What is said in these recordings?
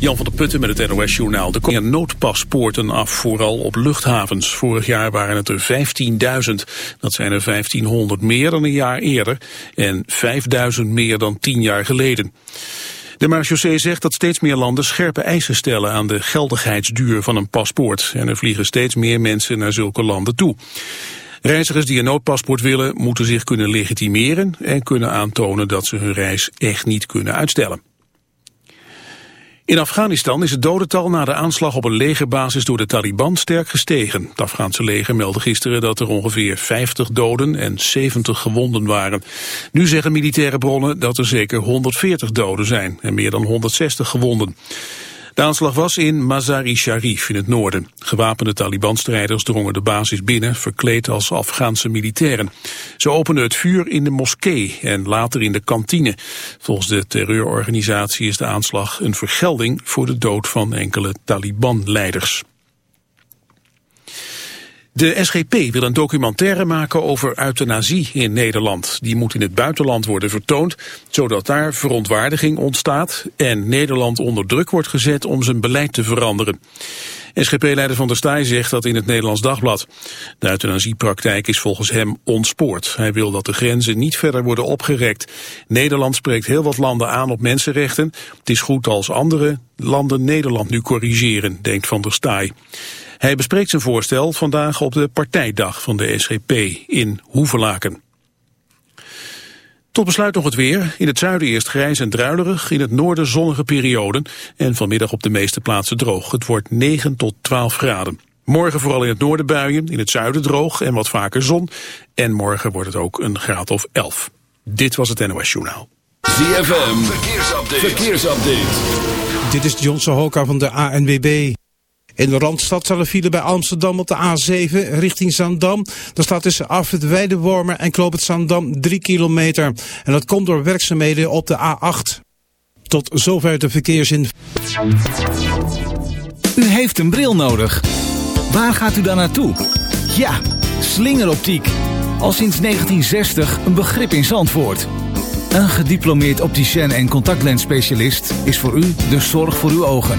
Jan van der Putten met het NOS-journaal. Er komen noodpaspoorten af, vooral op luchthavens. Vorig jaar waren het er 15.000. Dat zijn er 1500 meer dan een jaar eerder en 5.000 meer dan tien jaar geleden. De marechaussee zegt dat steeds meer landen scherpe eisen stellen aan de geldigheidsduur van een paspoort. En er vliegen steeds meer mensen naar zulke landen toe. Reizigers die een noodpaspoort willen moeten zich kunnen legitimeren en kunnen aantonen dat ze hun reis echt niet kunnen uitstellen. In Afghanistan is het dodental na de aanslag op een legerbasis door de Taliban sterk gestegen. Het Afghaanse leger meldde gisteren dat er ongeveer 50 doden en 70 gewonden waren. Nu zeggen militaire bronnen dat er zeker 140 doden zijn en meer dan 160 gewonden. De aanslag was in Mazar-i-Sharif in het noorden. Gewapende Taliban-strijders drongen de basis binnen, verkleed als Afghaanse militairen. Ze openden het vuur in de moskee en later in de kantine. Volgens de terreurorganisatie is de aanslag een vergelding voor de dood van enkele Taliban-leiders. De SGP wil een documentaire maken over euthanasie in Nederland. Die moet in het buitenland worden vertoond, zodat daar verontwaardiging ontstaat en Nederland onder druk wordt gezet om zijn beleid te veranderen. SGP-leider Van der Staaij zegt dat in het Nederlands Dagblad. De euthanasiepraktijk is volgens hem ontspoord. Hij wil dat de grenzen niet verder worden opgerekt. Nederland spreekt heel wat landen aan op mensenrechten. Het is goed als andere landen Nederland nu corrigeren, denkt Van der Staaij. Hij bespreekt zijn voorstel vandaag op de partijdag van de SGP in Hoevelaken. Tot besluit nog het weer. In het zuiden eerst grijs en druilerig, in het noorden zonnige perioden en vanmiddag op de meeste plaatsen droog. Het wordt 9 tot 12 graden. Morgen vooral in het noorden buien, in het zuiden droog en wat vaker zon. En morgen wordt het ook een graad of 11. Dit was het NOS Journaal. ZFM, verkeersupdate. verkeersupdate. Dit is John Sohoka van de ANWB. In de Randstad zal er file bij Amsterdam op de A7 richting Zaandam. Daar staat tussen Afrit Weidewormer en Kloop het Zaandam 3 kilometer. En dat komt door werkzaamheden op de A8. Tot zover de verkeersin. U heeft een bril nodig. Waar gaat u dan naartoe? Ja, slingeroptiek. Al sinds 1960 een begrip in Zandvoort. Een gediplomeerd opticien en contactlensspecialist is voor u de zorg voor uw ogen.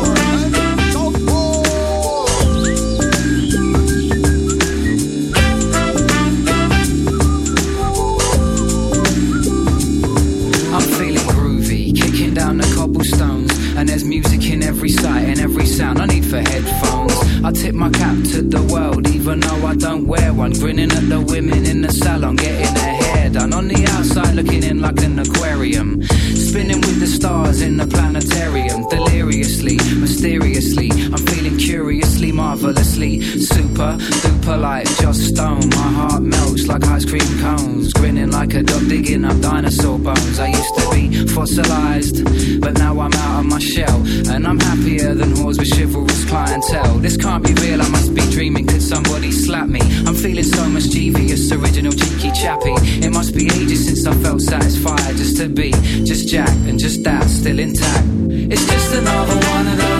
One. Grinning at the women in the salon, getting their hair done. On the outside, looking in like an aquarium. Spinning with the stars in the planetarium. Deliriously, mysteriously, I'm feeling curiously, marvelously. Super, duper like just stone. My heart melts like ice cream cones. Grinning like a dog digging up dinosaur bones. I used to be fossilized, but now I'm out of my shell. And I'm happier than whores with chivalrous clientele. This can't be real, I must be dreaming. Could somebody slap me? I'm feeling so mischievous, original cheeky chappy. It must be ages since I felt satisfied just to be just Jack and just that, still intact. It's just another one of those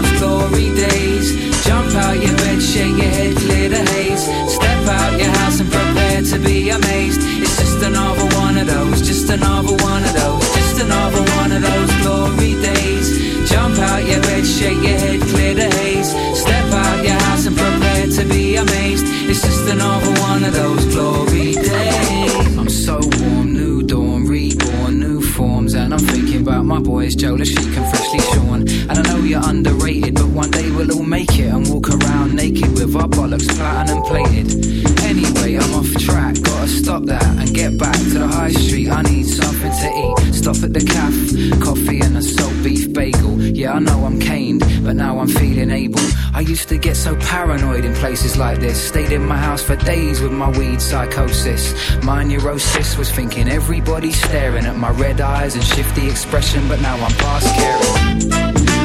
glory days. Jump out your bed, shake your head, clear the haze. Step out your house and prepare to be amazed. It's just another one of those, just another one of those, just another one of those glory days. Jump out your bed, shake your head, clear the haze. Step out your house and prepare to be amazed. It's just another one of those glory days. I'm so warm, new dawn, reborn, new forms, and I'm thinking about my boys, Joe, she and freshly shorn. And I know you're under with our bollocks platinum plated. Anyway, I'm off track, gotta stop that and get back to the high street. I need something to eat. Stop at the cafe, coffee and a salt beef bagel. Yeah, I know I'm caned, but now I'm feeling able. I used to get so paranoid in places like this. Stayed in my house for days with my weed psychosis. My neurosis was thinking everybody's staring at my red eyes and shifty expression, but now I'm past caring.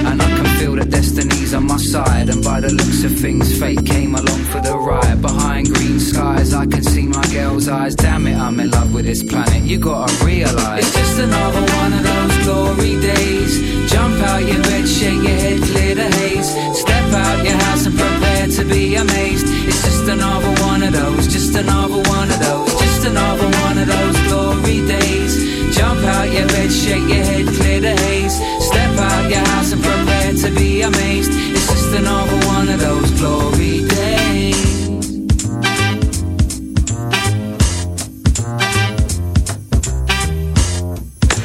And I can feel that destiny's on my side. And by the looks of things, fate came along for the ride. Behind green skies, I can see my girl's eyes. Damn it, I'm in love with this planet. You gotta realize it's just another one of those glory days. Jump out your bed, shake your head, clear the haze. Step out your house and prepare to be amazed. It's just another one of those, just another one of those, just another one of those glory days. Jump out your bed, shake your head, clear the haze. Step out your house and Another one of those glory days.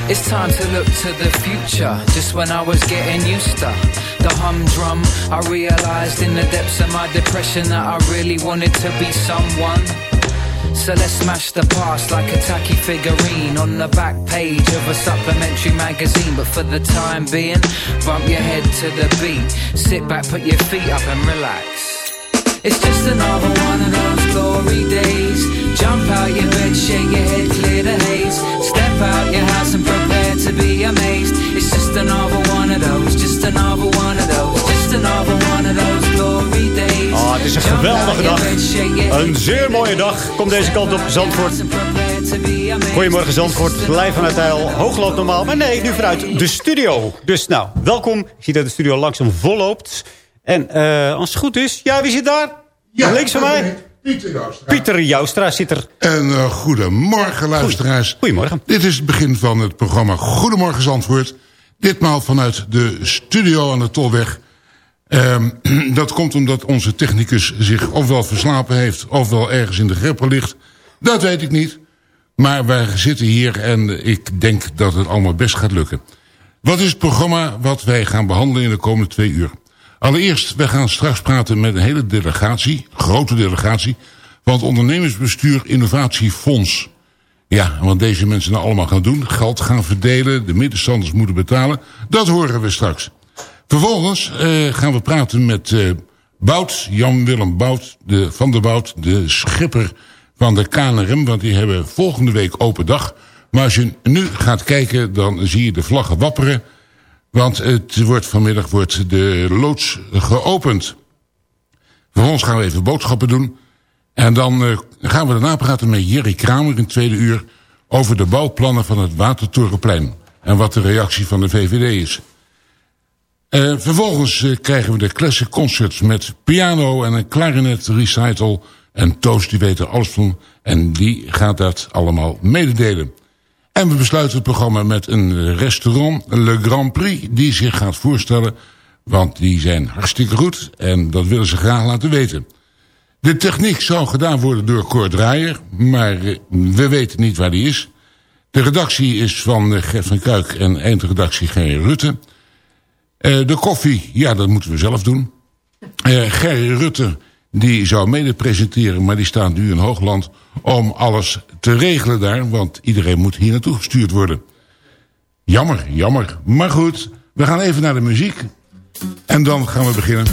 It's time to look to the future. Just when I was getting used to the humdrum, I realized in the depths of my depression that I really wanted to be someone. So let's smash the past like a tacky figurine on the back page of a supplementary magazine. But for the time being, bump your head to the beat. Sit back, put your feet up and relax. It's just another one of those glory days. Jump out your bed, shake your head, clear the haze. Step out your house and prepare to be amazed. It's just another one of those, just another one of those, just another one of those glory days. Het is een geweldige dag. Een zeer mooie dag. Kom deze kant op, Zandvoort. Goedemorgen Zandvoort, live vanuit Heil, Hoogland normaal. Maar nee, nu vanuit de studio. Dus nou, welkom. Ik zie dat de studio langzaam volloopt. En uh, als het goed is, ja, wie zit daar? Ja, Links van mij? Pieter Joustra. Pieter Joustra zit er. En uh, goedemorgen luisteraars. Goedemorgen. Dit is het begin van het programma Goedemorgen Zandvoort. Ditmaal vanuit de studio aan de Tolweg. Um, dat komt omdat onze technicus zich ofwel verslapen heeft... ofwel ergens in de greppel ligt. Dat weet ik niet. Maar wij zitten hier en ik denk dat het allemaal best gaat lukken. Wat is het programma wat wij gaan behandelen in de komende twee uur? Allereerst, wij gaan straks praten met een hele delegatie, grote delegatie... van het ondernemersbestuur Innovatiefonds. Ja, wat deze mensen nou allemaal gaan doen, geld gaan verdelen... de middenstanders moeten betalen, dat horen we straks. Vervolgens uh, gaan we praten met uh, Bout, Jan-Willem Bout de, van der Bout... de schipper van de KNRM, want die hebben volgende week open dag. Maar als je nu gaat kijken, dan zie je de vlaggen wapperen... Want het wordt vanmiddag wordt de loods geopend. Vervolgens gaan we even boodschappen doen. En dan uh, gaan we daarna praten met Jerry Kramer in tweede uur... over de bouwplannen van het Watertorenplein. En wat de reactie van de VVD is. Uh, vervolgens uh, krijgen we de classic concerts met piano en een clarinet recital. En Toos die weet er alles van. En die gaat dat allemaal mededelen. En we besluiten het programma met een restaurant, Le Grand Prix, die zich gaat voorstellen. Want die zijn hartstikke goed en dat willen ze graag laten weten. De techniek zou gedaan worden door Cor Draaier, maar we weten niet waar die is. De redactie is van Gert van Kuik en eindredactie Gerry Rutte. Uh, de koffie, ja, dat moeten we zelf doen. Uh, Gerry Rutte die zou mede presenteren, maar die staat nu in Hoogland om alles te regelen daar, want iedereen moet hier naartoe gestuurd worden. Jammer, jammer. Maar goed, we gaan even naar de muziek en dan gaan we beginnen.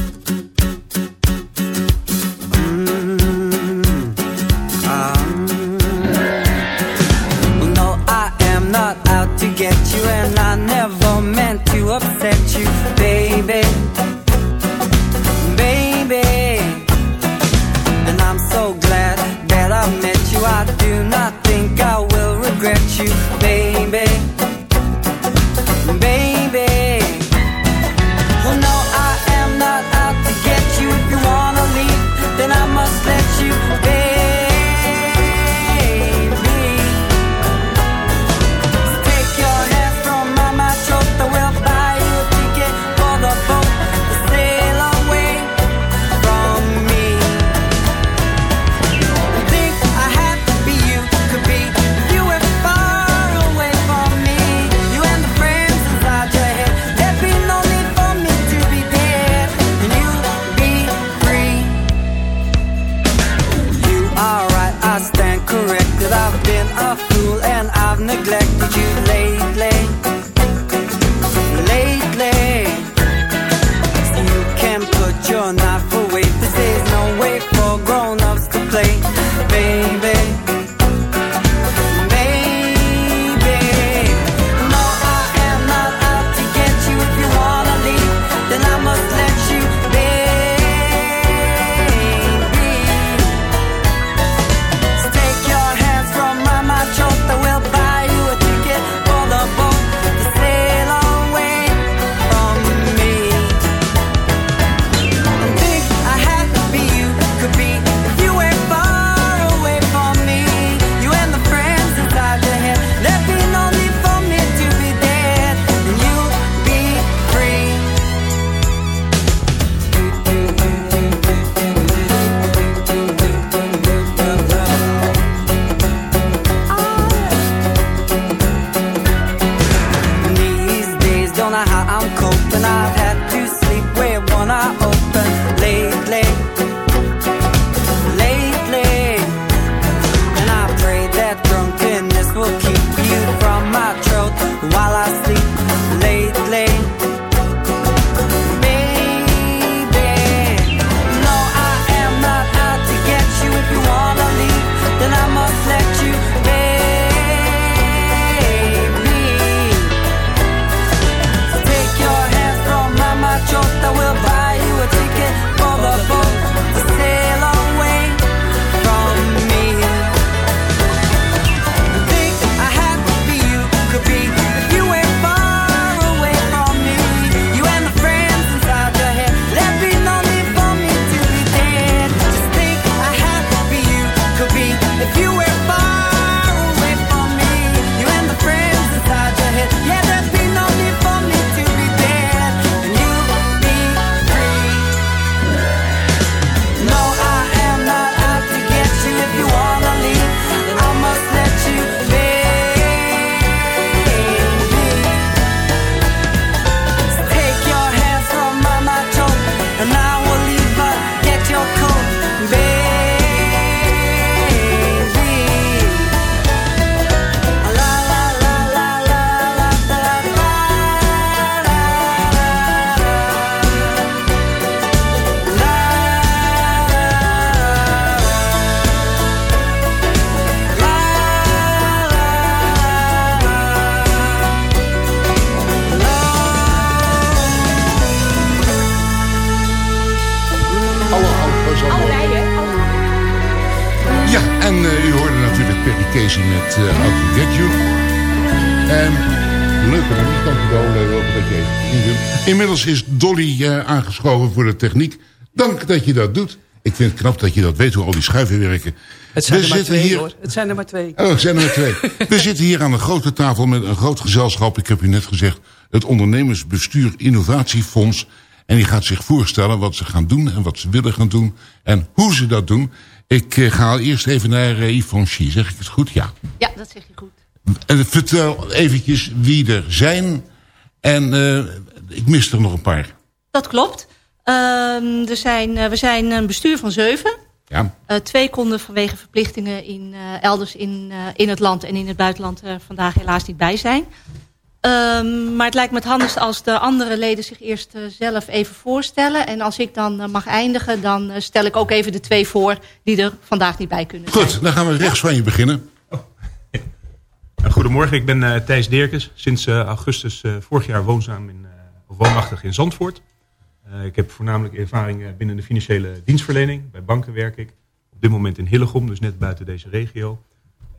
Inmiddels is Dolly uh, aangeschoven voor de techniek. Dank dat je dat doet. Ik vind het knap dat je dat weet, hoe al die schuiven werken. Het zijn er maar twee, hier... hoor. Het zijn er maar twee. Oh, het zijn er maar twee. We zitten hier aan een grote tafel met een groot gezelschap. Ik heb u net gezegd, het Ondernemersbestuur Innovatiefonds. En die gaat zich voorstellen wat ze gaan doen en wat ze willen gaan doen. En hoe ze dat doen. Ik uh, ga eerst even naar uh, Yvonne Schie. Zeg ik het goed? Ja. Ja, dat zeg je goed. En vertel eventjes wie er zijn. En ik mis er nog een paar. Dat klopt. Uh, er zijn, we zijn een bestuur van zeven. Ja. twee konden vanwege verplichtingen in, elders in, in het land en in het buitenland vandaag helaas niet bij zijn. Um, maar het lijkt me het handigst als de andere leden zich eerst uh, zelf even voorstellen. En als ik dan uh, mag eindigen, dan uh, stel ik ook even de twee voor die er vandaag niet bij kunnen zijn. Goed, dan gaan we rechts van je beginnen. Oh. Goedemorgen, ik ben Thijs Deerkes. Sinds augustus vorig jaar woonzaam in, woonachtig in Zandvoort. ik heb voornamelijk ervaring binnen de financiële dienstverlening. Bij banken werk ik. Op dit moment in Hillegom, dus net buiten deze regio.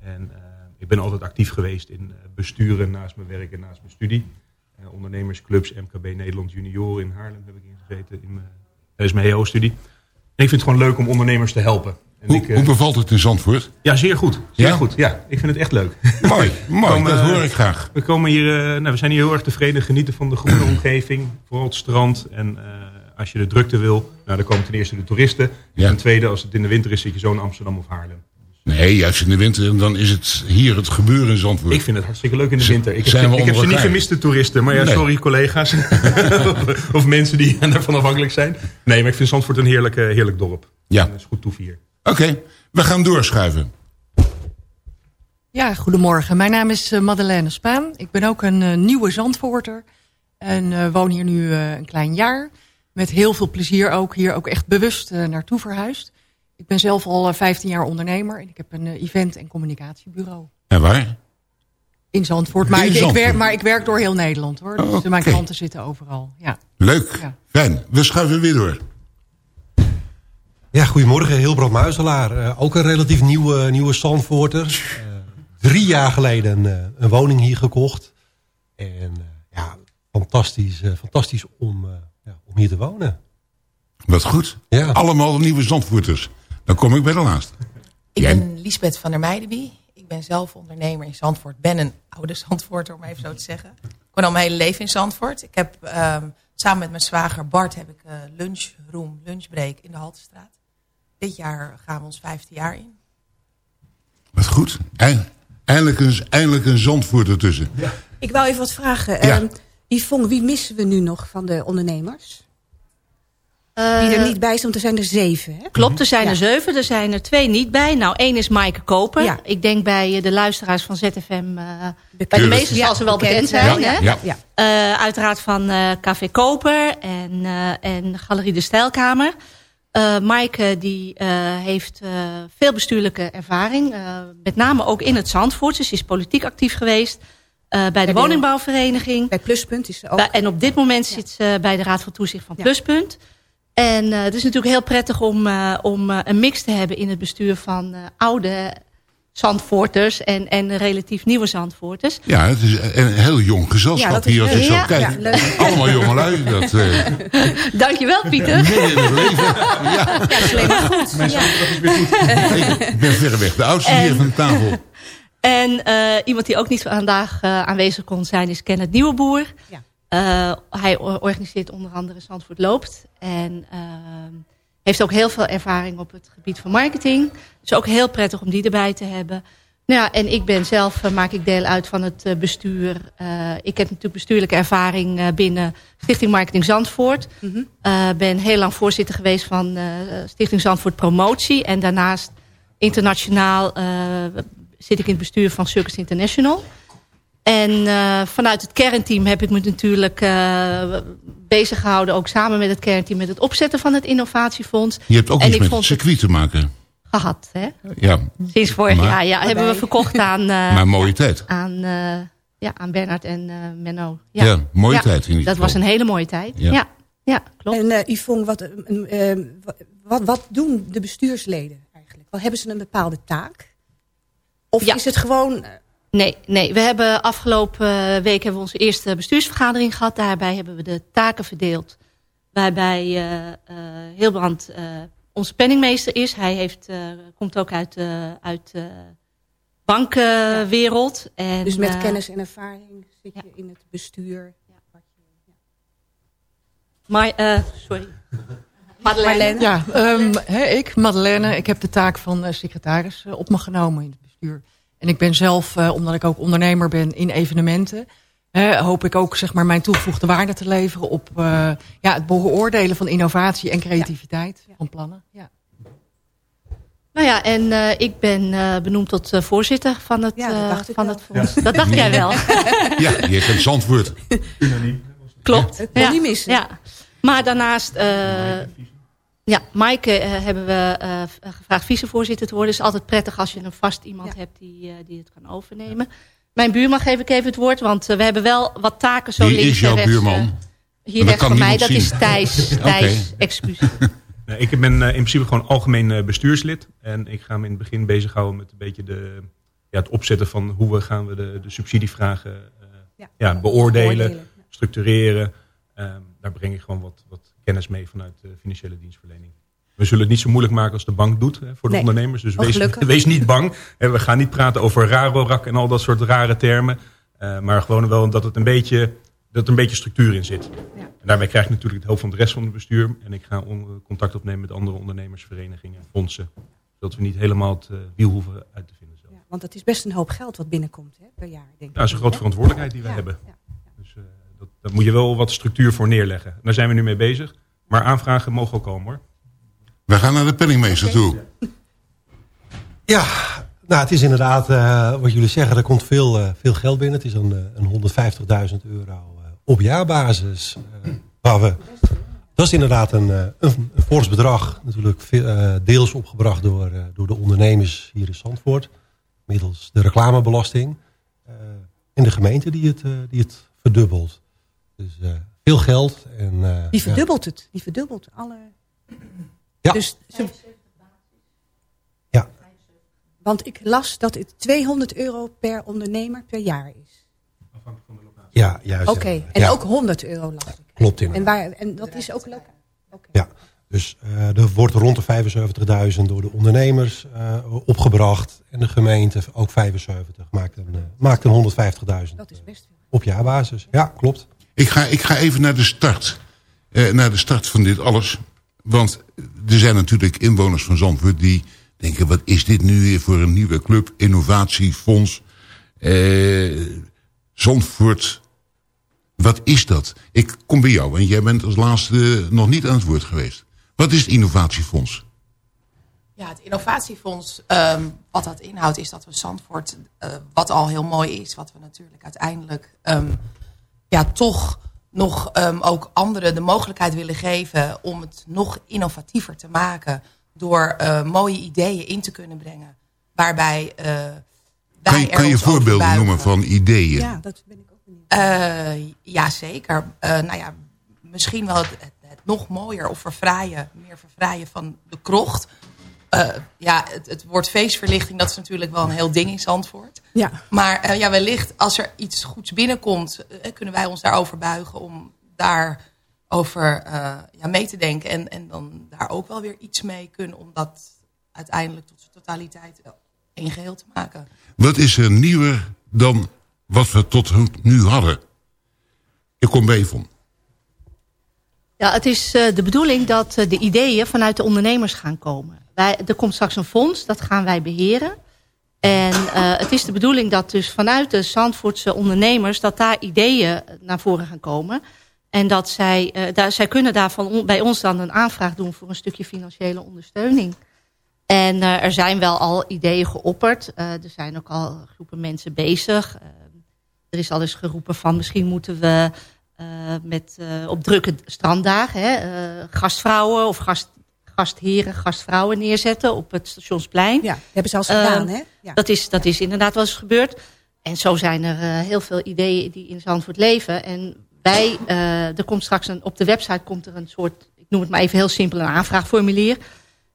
En ik ben altijd actief geweest in eh, besturen naast mijn werk en naast mijn studie. Ondernemersclubs, MKB Nederland Junior in Haarlem heb ik ingezeten in mijn, tijdens mijn HO-studie. En ik vind het gewoon leuk om ondernemers te helpen. Hoe, ik, hoe, bevalt het in Zandvoort? Ja, zeer goed. Zeer ja? goed. Ja, ik vind het echt leuk. Mooi, mooi komen, dat hoor ik graag. We, komen hier, nou, we zijn hier heel erg tevreden, genieten van de groene omgeving. Vooral het strand. En als je de drukte wil, nou, dan komen ten eerste de toeristen. En ten tweede, als het in de winter is, zit je zo in Amsterdam of Haarlem. Nee, juist in de winter. Dan is het hier het gebeuren in Zandvoort. Ik vind het hartstikke leuk in de winter. Ik heb, ik heb ze niet gemist, de toeristen. Maar ja, sorry collega's. of, mensen die daarvan afhankelijk zijn. Nee, maar ik vind Zandvoort een heerlijk, heerlijk dorp. Ja. dat is goed toevier. Oké, we gaan doorschuiven. Ja, goedemorgen. Mijn naam is uh, Madeleine Spaan. Ik ben ook een uh, nieuwe Zandvoorter. En uh, woon hier nu een klein jaar. Met heel veel plezier ook hier ook echt bewust naartoe verhuisd. Ik ben zelf al 15 eh, jaar ondernemer. En ik heb een eh, event- en communicatiebureau. En waar? In Zandvoort. Maar, ik, Ik, werk, maar ik werk door heel Nederland hoor. Dus mijn klanten zitten overal. Ja. Leuk. Ja. Fijn. We schuiven weer door. Ja, goedemorgen. Hilbrand Muizelaar. Uh, ook een relatief nieuwe, nieuwe Zandvoorter. Uh, drie jaar geleden een, een, woning hier gekocht. En ja, fantastisch, fantastisch om, ja, om hier te wonen. Wat goed. Ja. Allemaal nieuwe Zandvoorters. Dan kom ik bij de laatste. Ik ben Lisbeth van der Meijdenby. Ik ben zelf ondernemer in Zandvoort. Ben een oude Zandvoorter, om even zo te zeggen. Ik woon al mijn hele leven in Zandvoort. Ik heb um, samen met mijn zwager Bart heb ik uh, lunchroom, lunchbreak in de Haltestraat. Dit jaar gaan we ons vijfde jaar in. Wat goed. Eindelijk een, eindelijk een Zandvoort ertussen. Ja. Ik wou even wat vragen. Ja. Um, Yvonne, wie missen we nu nog van de ondernemers? die er niet bij zijn, want er zijn er zeven. Hè? Klopt, er zijn er zeven. Er zijn er twee niet bij. Nou, één is Maaike Koper. Ja. Ik denk bij eh, de luisteraars van ZFM... Uh, bij de meesten zal ze wel bekend zijn. Hè? Ja. Uh, uiteraard van uh, Café Koper en, en Galerie de Stijlkamer. Maaike die heeft veel bestuurlijke ervaring. met name ook in het Zandvoort. Ze is politiek actief geweest. bij, bij de, woningbouwvereniging. Bij Pluspunt is ze ook. en op dit moment zit ze bij de Raad van Toezicht van Pluspunt. En uh, het is natuurlijk heel prettig om, uh, om uh, een mix te hebben in het bestuur van oude Zandvoorters en, en relatief nieuwe Zandvoorters. Ja, het is een heel jong gezelschap ja, hier als ik zo kijk. Ja, Allemaal jongelui. Dat, Dankjewel Pieter. Midden in het leven. Ja, ja slim maar goed. Mijn ja. Ik ben verreweg de oudste en, hier van de tafel. En iemand die ook niet vandaag aanwezig kon zijn is Kenneth Nieuweboer. Ja. Uh, hij organiseert onder andere Zandvoort Loopt. En uh, heeft ook heel veel ervaring op het gebied van marketing. Dus ook heel prettig om die erbij te hebben. Nou ja, en ik ben zelf, uh, maak ik deel uit van het uh, bestuur. Uh, ik heb natuurlijk bestuurlijke ervaring binnen Stichting Marketing Zandvoort. Mm -hmm. ben heel lang voorzitter geweest van Stichting Zandvoort Promotie. En daarnaast internationaal zit ik in het bestuur van Circus International. En vanuit het kernteam heb ik me natuurlijk bezig gehouden... ook samen met het kernteam met het opzetten van het innovatiefonds. Je hebt ook en iets met het circuit te maken. Gehad, hè? Ja. Sinds vorig maar, jaar, ja. Hebben we verkocht aan... Uh, maar mooie tijd. Aan, ja, aan Bernard en Menno. Ja, ja mooie ja, tijd in ieder Dat was een hele mooie tijd, ja. Ja, ja klopt. En Yvonne, wat, wat, wat doen de bestuursleden eigenlijk? Wat hebben ze een bepaalde taak? Of is het gewoon... Nee, nee, we hebben afgelopen week hebben we onze eerste bestuursvergadering gehad. Daarbij hebben we de taken verdeeld. Waarbij uh, Hilbrand onze penningmeester is. Hij heeft, komt ook uit, uit bankenwereld. En, dus met kennis en ervaring zit je in het bestuur. Maar, sorry. Madeleine. Ja, um, ik, Madeleine, ik heb de taak van uh, secretaris uh, op me genomen in het bestuur. En ik ben zelf, uh, omdat ik ook ondernemer ben in evenementen... hoop ik ook zeg maar, mijn toegevoegde waarde te leveren... op ja, het beoordelen van innovatie en creativiteit ja. van plannen. Ja. Nou ja, en ik ben benoemd tot voorzitter van het, ja, van het fonds. Dat dacht jij wel. ja, je hebt een zandwoord. Klopt. Het kon niet missen. Ja. Maar daarnaast... Ja, Maaike uh, hebben we uh, gevraagd vicevoorzitter te worden. Het is altijd prettig als je een vast iemand hebt die, uh, die het kan overnemen. Mijn buurman geef ik even het woord, want we hebben wel wat taken zo Wie links is jouw rechts, buurman? hier rechts van mij, dat zien. is Thijs. Thijs, excuus. Ik ben in principe gewoon algemeen bestuurslid. En ik ga me in het begin bezighouden met een beetje de, ja, het opzetten van hoe we gaan we de, de subsidievragen ja. Ja, beoordelen, beoordelen, structureren. Um, daar breng ik gewoon wat, wat kennis mee vanuit de financiële dienstverlening. We zullen het niet zo moeilijk maken als de bank doet hè, voor de nee. ondernemers. Dus wees, wees, niet bang. En we gaan niet praten over rarorak en al dat soort rare termen. Uh, maar gewoon wel dat het een beetje, dat er een beetje structuur in zit. Ja. En daarbij krijg ik natuurlijk het hulp van de rest van het bestuur. En ik ga on, contact opnemen met andere ondernemersverenigingen en fondsen. Zodat we niet helemaal het uh, wiel hoeven uit te vinden. Ja, want het is best een hoop geld wat binnenkomt hè, per jaar. Denk dat is een grote verantwoordelijkheid die we hebben. Dus, uh, dat, daar moet je wel wat structuur voor neerleggen. Daar zijn we nu mee bezig. Maar aanvragen mogen ook komen hoor. We gaan naar de penningmeester okay. toe. Ja, nou het is inderdaad uh, wat jullie zeggen. Er komt veel, uh, veel geld binnen. Het is een, een 150.000 euro uh, op jaarbasis. waar we, dat is inderdaad een, een, een fors bedrag. Natuurlijk veel, deels opgebracht door, door de ondernemers hier in Zandvoort. Middels de reclamebelasting. en de gemeente die het, die het verdubbelt. Dus veel geld. En, uh, die verdubbelt ja. het. Die verdubbelt alle... Ja. Dus ze... ja. Want ik las dat het 200 euro per ondernemer per jaar is. Afhankelijk van de locatie. Ja, juist. Oké, okay. en ja. ook 100 euro las ik. Klopt inderdaad. En, waar, en dat is ook lokaal? Okay. Ja, dus uh, er wordt rond de 75.000 door de ondernemers uh, opgebracht. En de gemeente ook 75. Maakt een, uh, maakt een 150.000. Dat is best veel. Op jaarbasis, ja, klopt. Ik ga, ik ga even naar de start. Uh, naar de start van dit alles. Want er zijn natuurlijk inwoners van Zandvoort die denken... wat is dit nu weer voor een nieuwe club? Innovatiefonds. Uh, Zandvoort. Wat is dat? Ik kom bij jou, en jij bent als laatste nog niet aan het woord geweest. Wat is het innovatiefonds? Ja, het innovatiefonds, um, wat dat inhoudt, is dat we Zandvoort, uh, wat al heel mooi is, wat we natuurlijk uiteindelijk um, ja, toch nog um, ook anderen de mogelijkheid willen geven om het nog innovatiever te maken door uh, mooie ideeën in te kunnen brengen. Waarbij uh, wij kan je, kan je voorbeelden noemen van ideeën? Ja, dat ben ik ook benieuwd. Uh, ja, zeker. nou ja, misschien wel het, het, het, nog mooier of verfraaien, meer verfraaien van de krocht. Uh, ja, het, het woord feestverlichting, dat is natuurlijk wel een heel ding in Zandvoort. Ja. Maar uh, ja, wellicht als er iets goeds binnenkomt, uh, kunnen wij ons daarover buigen om daarover ja, mee te denken. En, en dan daar ook wel weer iets mee kunnen om dat uiteindelijk tot zijn totaliteit één geheel te maken. Wat is er nieuwer dan wat we tot nu hadden? Ik kom bij van. Ja, het is de bedoeling dat de ideeën vanuit de ondernemers gaan komen. Wij, er komt straks een fonds, dat gaan wij beheren. En uh, het is de bedoeling dat dus vanuit de Zandvoortse ondernemers... dat daar ideeën naar voren gaan komen. En dat zij, uh, daar, zij kunnen daarvan bij ons dan een aanvraag doen... voor een stukje financiële ondersteuning. En uh, er zijn wel al ideeën geopperd. er zijn ook al groepen mensen bezig. er is al eens geroepen van misschien moeten we... met, op drukke stranddagen, hè, gastvrouwen of gast, gastheren, gastvrouwen neerzetten op het stationsplein. Ja, hebben ze al gedaan, uh, hè? Ja. Dat, is, dat is inderdaad wel eens gebeurd. En zo zijn er uh, heel veel ideeën die in Zandvoort leven. En wij, uh, er komt straks een, op de website komt er een soort, ik noem het maar even heel simpel, een aanvraagformulier.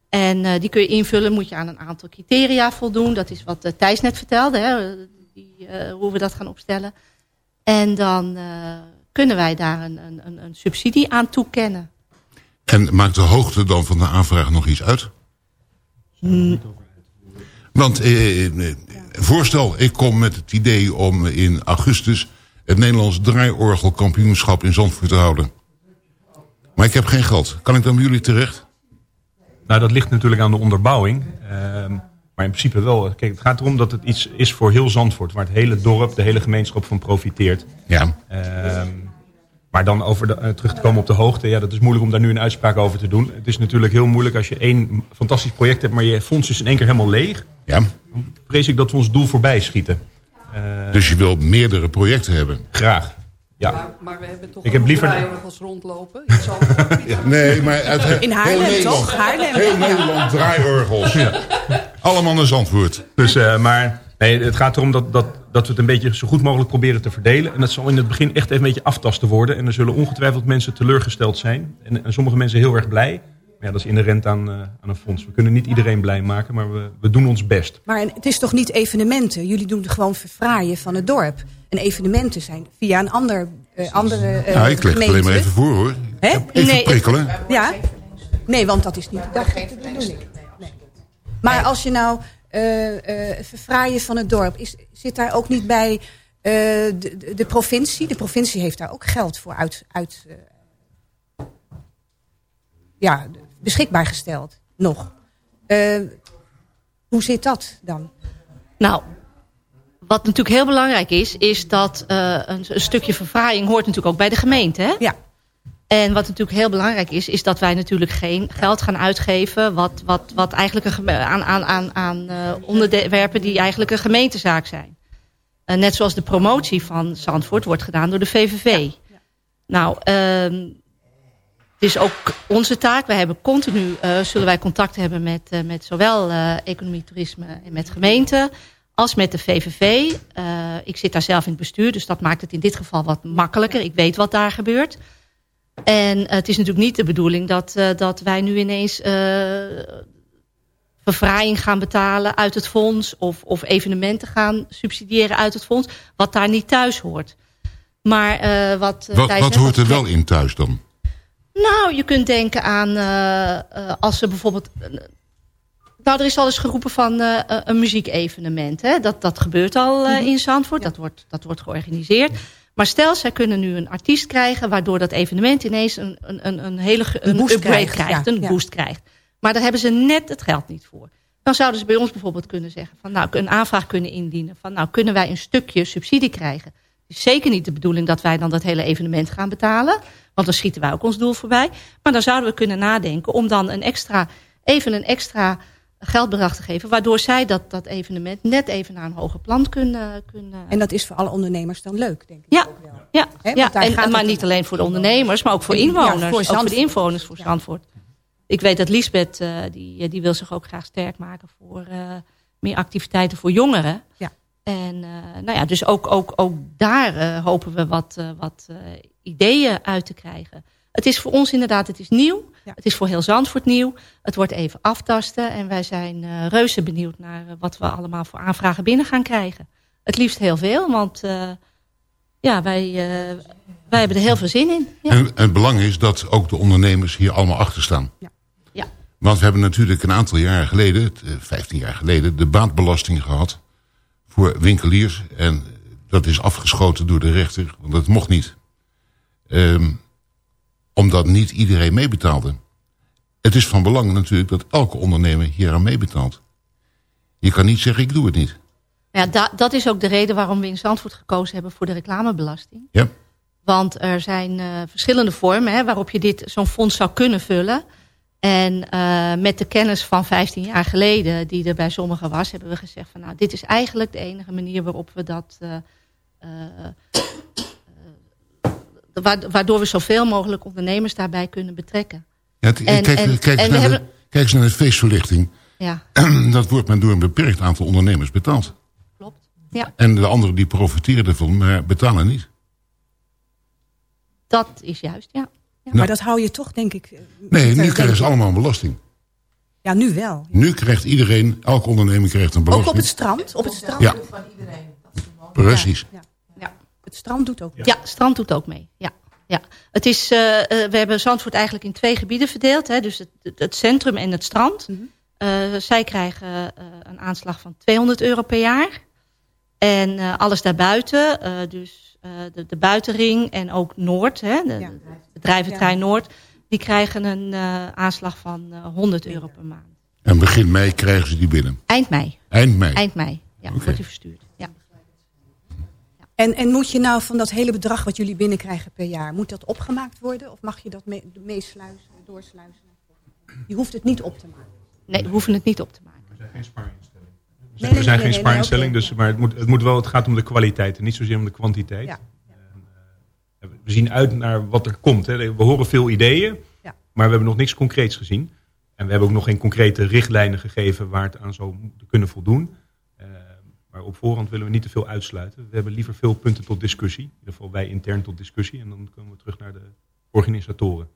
En die kun je invullen, moet je aan een aantal criteria voldoen. Dat is wat Thijs net vertelde, hè, die, hoe we dat gaan opstellen. En dan kunnen wij daar een, een, een subsidie aan toekennen. En maakt de hoogte dan van de aanvraag nog iets uit? Mm. Want eh, eh, voorstel, ik kom met het idee om in augustus... het Nederlands draaiorgelkampioenschap in Zandvoort te houden. Maar ik heb geen geld. Kan ik dan bij jullie terecht? Nou, dat ligt natuurlijk aan de onderbouwing. Ehm, maar in principe wel. Kijk, het gaat erom dat het iets is voor heel Zandvoort... waar het hele dorp, de hele gemeenschap van profiteert. Ja. Ehm, maar dan over de, eh, terug te komen op de hoogte, ja, dat is moeilijk om daar nu een uitspraak over te doen. Het is natuurlijk heel moeilijk als je één fantastisch project hebt, maar je fonds is in één keer helemaal leeg. Ja. Dan vrees ik dat we ons doel voorbij schieten. Uh, dus je wil meerdere projecten hebben? Graag. Ja. Maar, maar we hebben toch ik heb liever draaiorgels rondlopen? ja, nee, maar uit in Haarlem toch? Haarlem. Heel Nederland draaiorgels. Ja. Allemaal naar Zandvoort. Dus, uh, maar nee, het gaat erom dat, dat dat we het een beetje zo goed mogelijk proberen te verdelen. En dat zal in het begin echt even een beetje aftasten worden. En er zullen ongetwijfeld mensen teleurgesteld zijn. En, en sommige mensen heel erg blij. Maar ja, dat is inherent aan, uh, aan een fonds. We kunnen niet iedereen blij maken, maar we, we doen ons best. Maar het is toch niet evenementen? Jullie doen gewoon verfraaien van het dorp. En evenementen zijn via een ander, uh, andere uh, Ja, ik leg het alleen maar even voor hoor. Hè? Even nee, prikkelen. Ja? Nee, want dat is niet de bedoeling. Nee. Maar als je nou verfraaien van het dorp. Is, zit daar ook niet bij uh, de, de, provincie? De provincie heeft daar ook geld voor uit, uit ja, beschikbaar gesteld. Nog. hoe zit dat dan? Nou, wat natuurlijk heel belangrijk is... is dat een, een, stukje verfraaiing hoort natuurlijk ook bij de gemeente. Hè? Ja. En wat natuurlijk heel belangrijk is, is dat wij natuurlijk geen geld gaan uitgeven... wat, wat, wat eigenlijk een, aan, aan, aan, aan uh, onderwerpen die eigenlijk een gemeentezaak zijn. Uh, net zoals de promotie van Zandvoort wordt gedaan door de VVV. Ja. Ja. Nou, uh, het is ook onze taak. Wij hebben continu, uh, zullen wij contact hebben met, met zowel economie, toerisme en met gemeenten... als met de VVV. ik zit daar zelf in het bestuur, dus dat maakt het in dit geval wat makkelijker. Ik weet wat daar gebeurt... En uh, het is natuurlijk niet de bedoeling dat, uh, dat wij nu ineens uh, verfraaiing gaan betalen uit het fonds. Of, of evenementen gaan subsidiëren uit het fonds. Wat daar niet thuis hoort. Maar wat... wat, wat hoort er wel in thuis dan? Nou, je kunt denken aan als ze bijvoorbeeld... Nou, er is al eens geroepen van een muziekevenement. Hè? Dat, dat gebeurt al in Zandvoort. Dat, wordt, dat wordt georganiseerd. Maar stel, zij kunnen nu een artiest krijgen... waardoor dat evenement ineens een, een, een hele een, upgrade krijgt, krijgt een boost krijgt. Maar daar hebben ze net het geld niet voor. Dan zouden ze bij ons bijvoorbeeld kunnen zeggen... van nou, een aanvraag kunnen indienen... van nou, kunnen wij een stukje subsidie krijgen? Het is zeker niet de bedoeling dat wij dan dat hele evenement gaan betalen. Want dan schieten wij ook ons doel voorbij. Maar dan zouden we kunnen nadenken om dan een extra, even een extra geldbedrag te geven. Waardoor zij dat, dat evenement net even naar een hoger plan kunnen, kunnen... En dat is voor alle ondernemers dan leuk, denk ik ja. ook wel. Ja, He, ja. En, maar niet alleen voor de ondernemers, maar ook voor inwoners. Ja, voor ook voor de inwoners voor Zandvoort. Ik weet dat Lisbeth, uh, die, die wil zich ook graag sterk maken voor uh, meer activiteiten voor jongeren. Ja. En uh, nou ja, dus ook, ook, ook daar hopen we wat, wat ideeën uit te krijgen. Het is voor ons inderdaad, het is nieuw. Ja. Het is voor heel Zandvoort nieuw. Het wordt even aftasten. En wij zijn uh, reuze benieuwd naar uh, wat we allemaal voor aanvragen binnen gaan krijgen. Het liefst heel veel, want uh, ja, wij, wij hebben er heel veel zin in. Ja. En, en, het belang is dat ook de ondernemers hier allemaal achter staan. Ja. ja. Want we hebben natuurlijk een aantal jaren geleden, 15 jaar geleden, de baatbelasting gehad voor winkeliers. En dat is afgeschoten door de rechter, want dat mocht niet. Um, omdat niet iedereen meebetaalde. Het is van belang natuurlijk dat elke ondernemer hier aan meebetaalt. Je kan niet zeggen, ik doe het niet. Ja, da dat is ook de reden waarom we in Zandvoort gekozen hebben voor de reclamebelasting. Ja. Want er zijn uh, verschillende vormen hè, waarop je dit zo'n fonds zou kunnen vullen. En uh, met de kennis van 15 jaar geleden, die er bij sommigen was, hebben we gezegd van nou, dit is eigenlijk de enige manier waarop we dat uh, waardoor we zoveel mogelijk ondernemers daarbij kunnen betrekken. Ja, het, en, kijk, en, kijk, en naar hebben... de, kijk eens naar de feestverlichting. Ja. Dat wordt men door een beperkt aantal ondernemers betaald. Klopt, ja. En de anderen die profiteren ervan, maar betalen niet. Dat is juist, ja. ja. Nou, maar dat hou je toch, denk ik... Nee, nu krijgen ze allemaal een belasting. Ja, nu wel. Nu krijgt iedereen, elke ondernemer krijgt een Ook belasting. op het strand. Op het strand. Ja. Precies. Ja, ja. Het strand doet ook. Ja, strand doet ook mee. Ja. Ja. Het is, eh, eh, we hebben Zandvoort eigenlijk in twee gebieden verdeeld. Hè, dus het, het- het centrum en het strand. Eh, zij krijgen eh, een aanslag van 200 euro per jaar. En eh, alles daarbuiten, eh, dus eh, de, de buitenring en ook Noord, hè, de, de bedrijventrein Noord... die krijgen een eh, aanslag van eh, 100 euro per maand. En begin mei krijgen ze die binnen. Eind mei. Eind mei. Eind mei, ja, wordt die verstuurd. Ja. En, en moet je nou van dat hele bedrag wat jullie binnenkrijgen per jaar... moet dat opgemaakt worden? Of mag je dat mee- meesluizen, doorsluizen? Je hoeft het niet op te maken. Nee, we hoeven het niet op te maken. We zijn geen sparinstelling. We Nee, zijn, nee, we zijn nee, geen nee, sparinstelling, nee, oké. dus, maar het, moet, het, moet wel, het gaat om de kwaliteit en niet zozeer om de kwantiteit. Ja. En, eh, we zien uit naar wat er komt. Hè. We horen veel ideeën, Ja. maar we hebben nog niks concreets gezien. En we hebben ook nog geen concrete richtlijnen gegeven waar het aan zou moeten kunnen voldoen. Maar op voorhand willen we niet te veel uitsluiten. We hebben liever veel punten tot discussie. In ieder geval wij intern tot discussie. En dan komen we terug naar de organisatoren.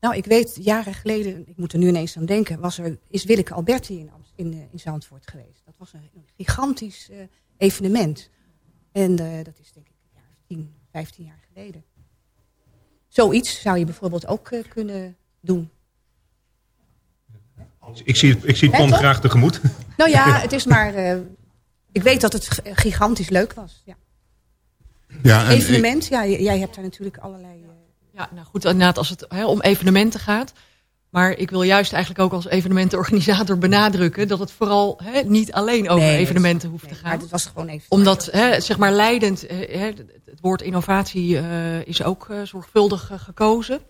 Nou, ik weet, jaren geleden, ik moet er nu ineens aan denken... Was er, is Willeke Alberti in, in, eh, in Zandvoort geweest. Dat was een, een gigantisch eh, evenement. En eh, dat is denk ik een jaar of 10, 15 jaar geleden. Zoiets zou je bijvoorbeeld ook kunnen doen. Ik zie, het- ik zie het plan graag tegemoet. Nou ja, het is maar... ik weet dat het gigantisch leuk was. Ja. Ja, en Evenement, ja, jij hebt daar natuurlijk allerlei... eh, Ja, nou goed, inderdaad als het hè, om evenementen gaat. Maar ik wil juist eigenlijk ook als evenementenorganisator benadrukken... dat het vooral hè, niet alleen over Nee, evenementen hoeft te maar gaan. het was gewoon even... Omdat, hè, zeg maar, leidend... hè, het woord innovatie eh, is ook eh, zorgvuldig gekozen.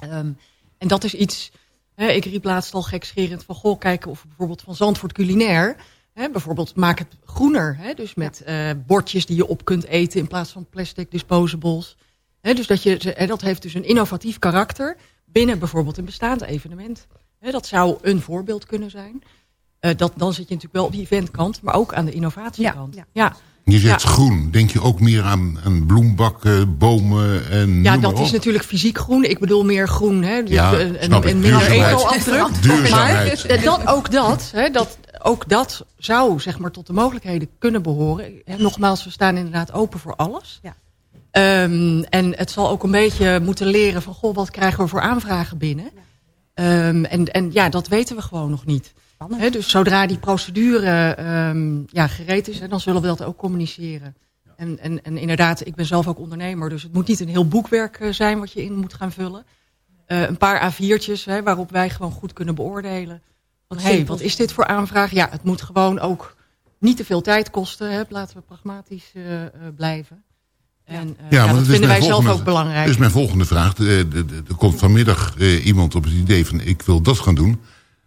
Ehm, en dat is iets... Hè, ik riep laatst al gekscherend van... goh, kijken of we bijvoorbeeld van Zandvoort culinair... Hè, bijvoorbeeld maak het groener. Hè, dus met eh, bordjes die je op kunt eten... in plaats van plastic disposables... Hè, dus dat, je, dat heeft dus een innovatief karakter binnen bijvoorbeeld een bestaand evenement. Hè, dat zou een voorbeeld kunnen zijn. Eh, dat, dan zit je natuurlijk wel op die eventkant, maar ook aan de innovatiekant. Ja, ja. je zegt Ja. groen. Denk je ook meer aan, aan bloembakken, bomen en Ja, dat is natuurlijk fysiek groen. Ik bedoel meer groen. Hè? Dus Ja, een, snap ik. een minder Duurzaamheid. eco-afdruk. Duurzaamheid. Maar eh, dat, ook, dat, hè, dat, ook dat zou zeg maar, tot de mogelijkheden kunnen behoren. Nogmaals, we staan inderdaad open voor alles. Ja. Ehm, en het zal ook een beetje moeten leren van... Goh, wat krijgen we voor aanvragen binnen? Ehm, en, en ja, dat weten we gewoon nog niet. Dus zodra die procedure ehm, ja, gereed is... Hè, dan zullen we dat ook communiceren. En, en, en inderdaad, ik ben zelf ook ondernemer... dus het moet niet een heel boekwerk eh, zijn wat je in moet gaan vullen. Eh, een paar A4'tjes hè, waarop wij gewoon goed kunnen beoordelen... hé, hey, wat is dit voor aanvraag? Ja, het moet gewoon ook niet te veel tijd kosten. Hè, laten we pragmatisch eh, eh, blijven. En eh, ja, maar dat is vinden wij zelf ook belangrijk. Is mijn volgende vraag. Er, komt vanmiddag eh, iemand op het idee van ik wil dat gaan doen.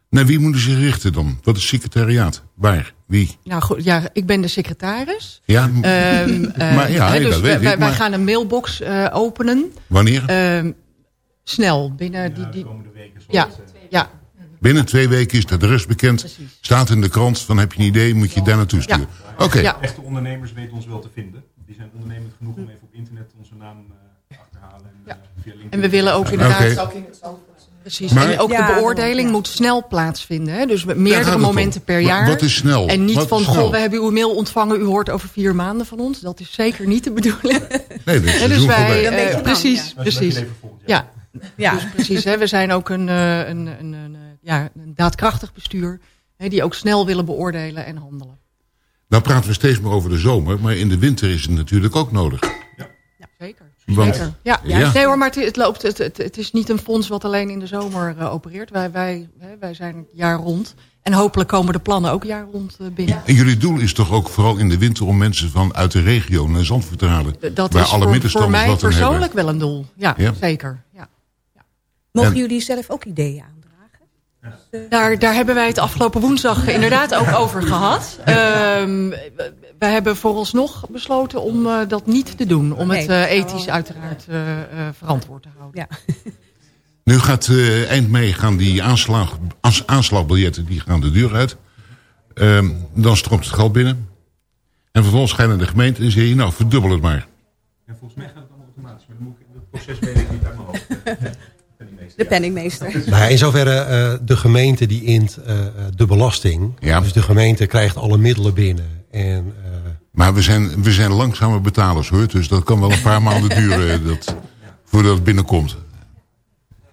Naar wie moeten ze richten dan? Wat is secretariaat? Waar? Wie? Nou goed, ja, ik ben de secretaris. Ja, m- Ehm, eh, maar ja, hè, dat dus weet wij, ik, wij- gaan een mailbox eh, openen. Wanneer? Ehm, snel, binnen die... die ja, ja, Binnen twee weken is de adres bekend. Staat in de krant van heb je een idee, moet je daar naartoe sturen. Oké. Echte ondernemers weten ons wel te vinden. Die zijn ondernemend genoeg om even op internet onze naam eh, te achterhalen. En, eh, via LinkedIn. En we willen ook inderdaad... Oké. Precies, Maar- en ook Ja, de beoordeling moet snel plaatsvinden. Hè? Dus meerdere momenten per jaar. wat is snel? En niet Wat van, is snel? goh, we hebben uw mail ontvangen, u hoort over vier maanden van ons. Dat is zeker niet de bedoeling. Nee, dus Hè, we dus wij, eh, Een beetje lang, precies, ja. precies. Ja, Ja. Dus precies. Hè, we zijn ook een, eh, een, een, een, eh, ja, een daadkrachtig bestuur. Hè, die ook snel willen beoordelen en handelen. Nou praten we steeds meer over de zomer, maar in de winter is het natuurlijk ook nodig. Zeker. Want- Zeker. Ja. Ja. Nee hoor, maar het, het loopt, het, het, het is niet een fonds wat alleen in de zomer eh, opereert. Wij, wij, hè, wij zijn jaar rond. En hopelijk komen de plannen ook jaar rond eh, binnen. En jullie doel is toch ook vooral in de winter om mensen van uit de regio naar Zandvoort te halen. Dat waar is alle voor, mij aan hebben. persoonlijk wel een doel. Ja, Ja. zeker. Ja. Mogen En- jullie zelf ook ideeën aandragen? Daar, daar hebben wij het afgelopen woensdag inderdaad ook over gehad. Ehm, we hebben vooralsnog besloten om eh, dat niet te doen. Om het eh, ethisch uiteraard eh, eh, verantwoord te houden. Ja. Nu gaat eh, eind mei gaan die aanslag, aans- aanslagbiljetten die gaan de deur uit. Ehm, dan stroomt het geld binnen. En vervolgens ga je naar de gemeente en zeg je, nou verdubbel het maar. En volgens mij gaat het allemaal automatisch. Maar dan moet ik, het proces weet ik De penningmeester. Nou, ja, in zoverre eh, de gemeente die int eh, de belasting. Dus de gemeente krijgt alle middelen binnen. En, eh, Maar we zijn, we zijn langzame betalers hoor. Dus dat kan wel een paar maanden duren dat, voordat het binnenkomt.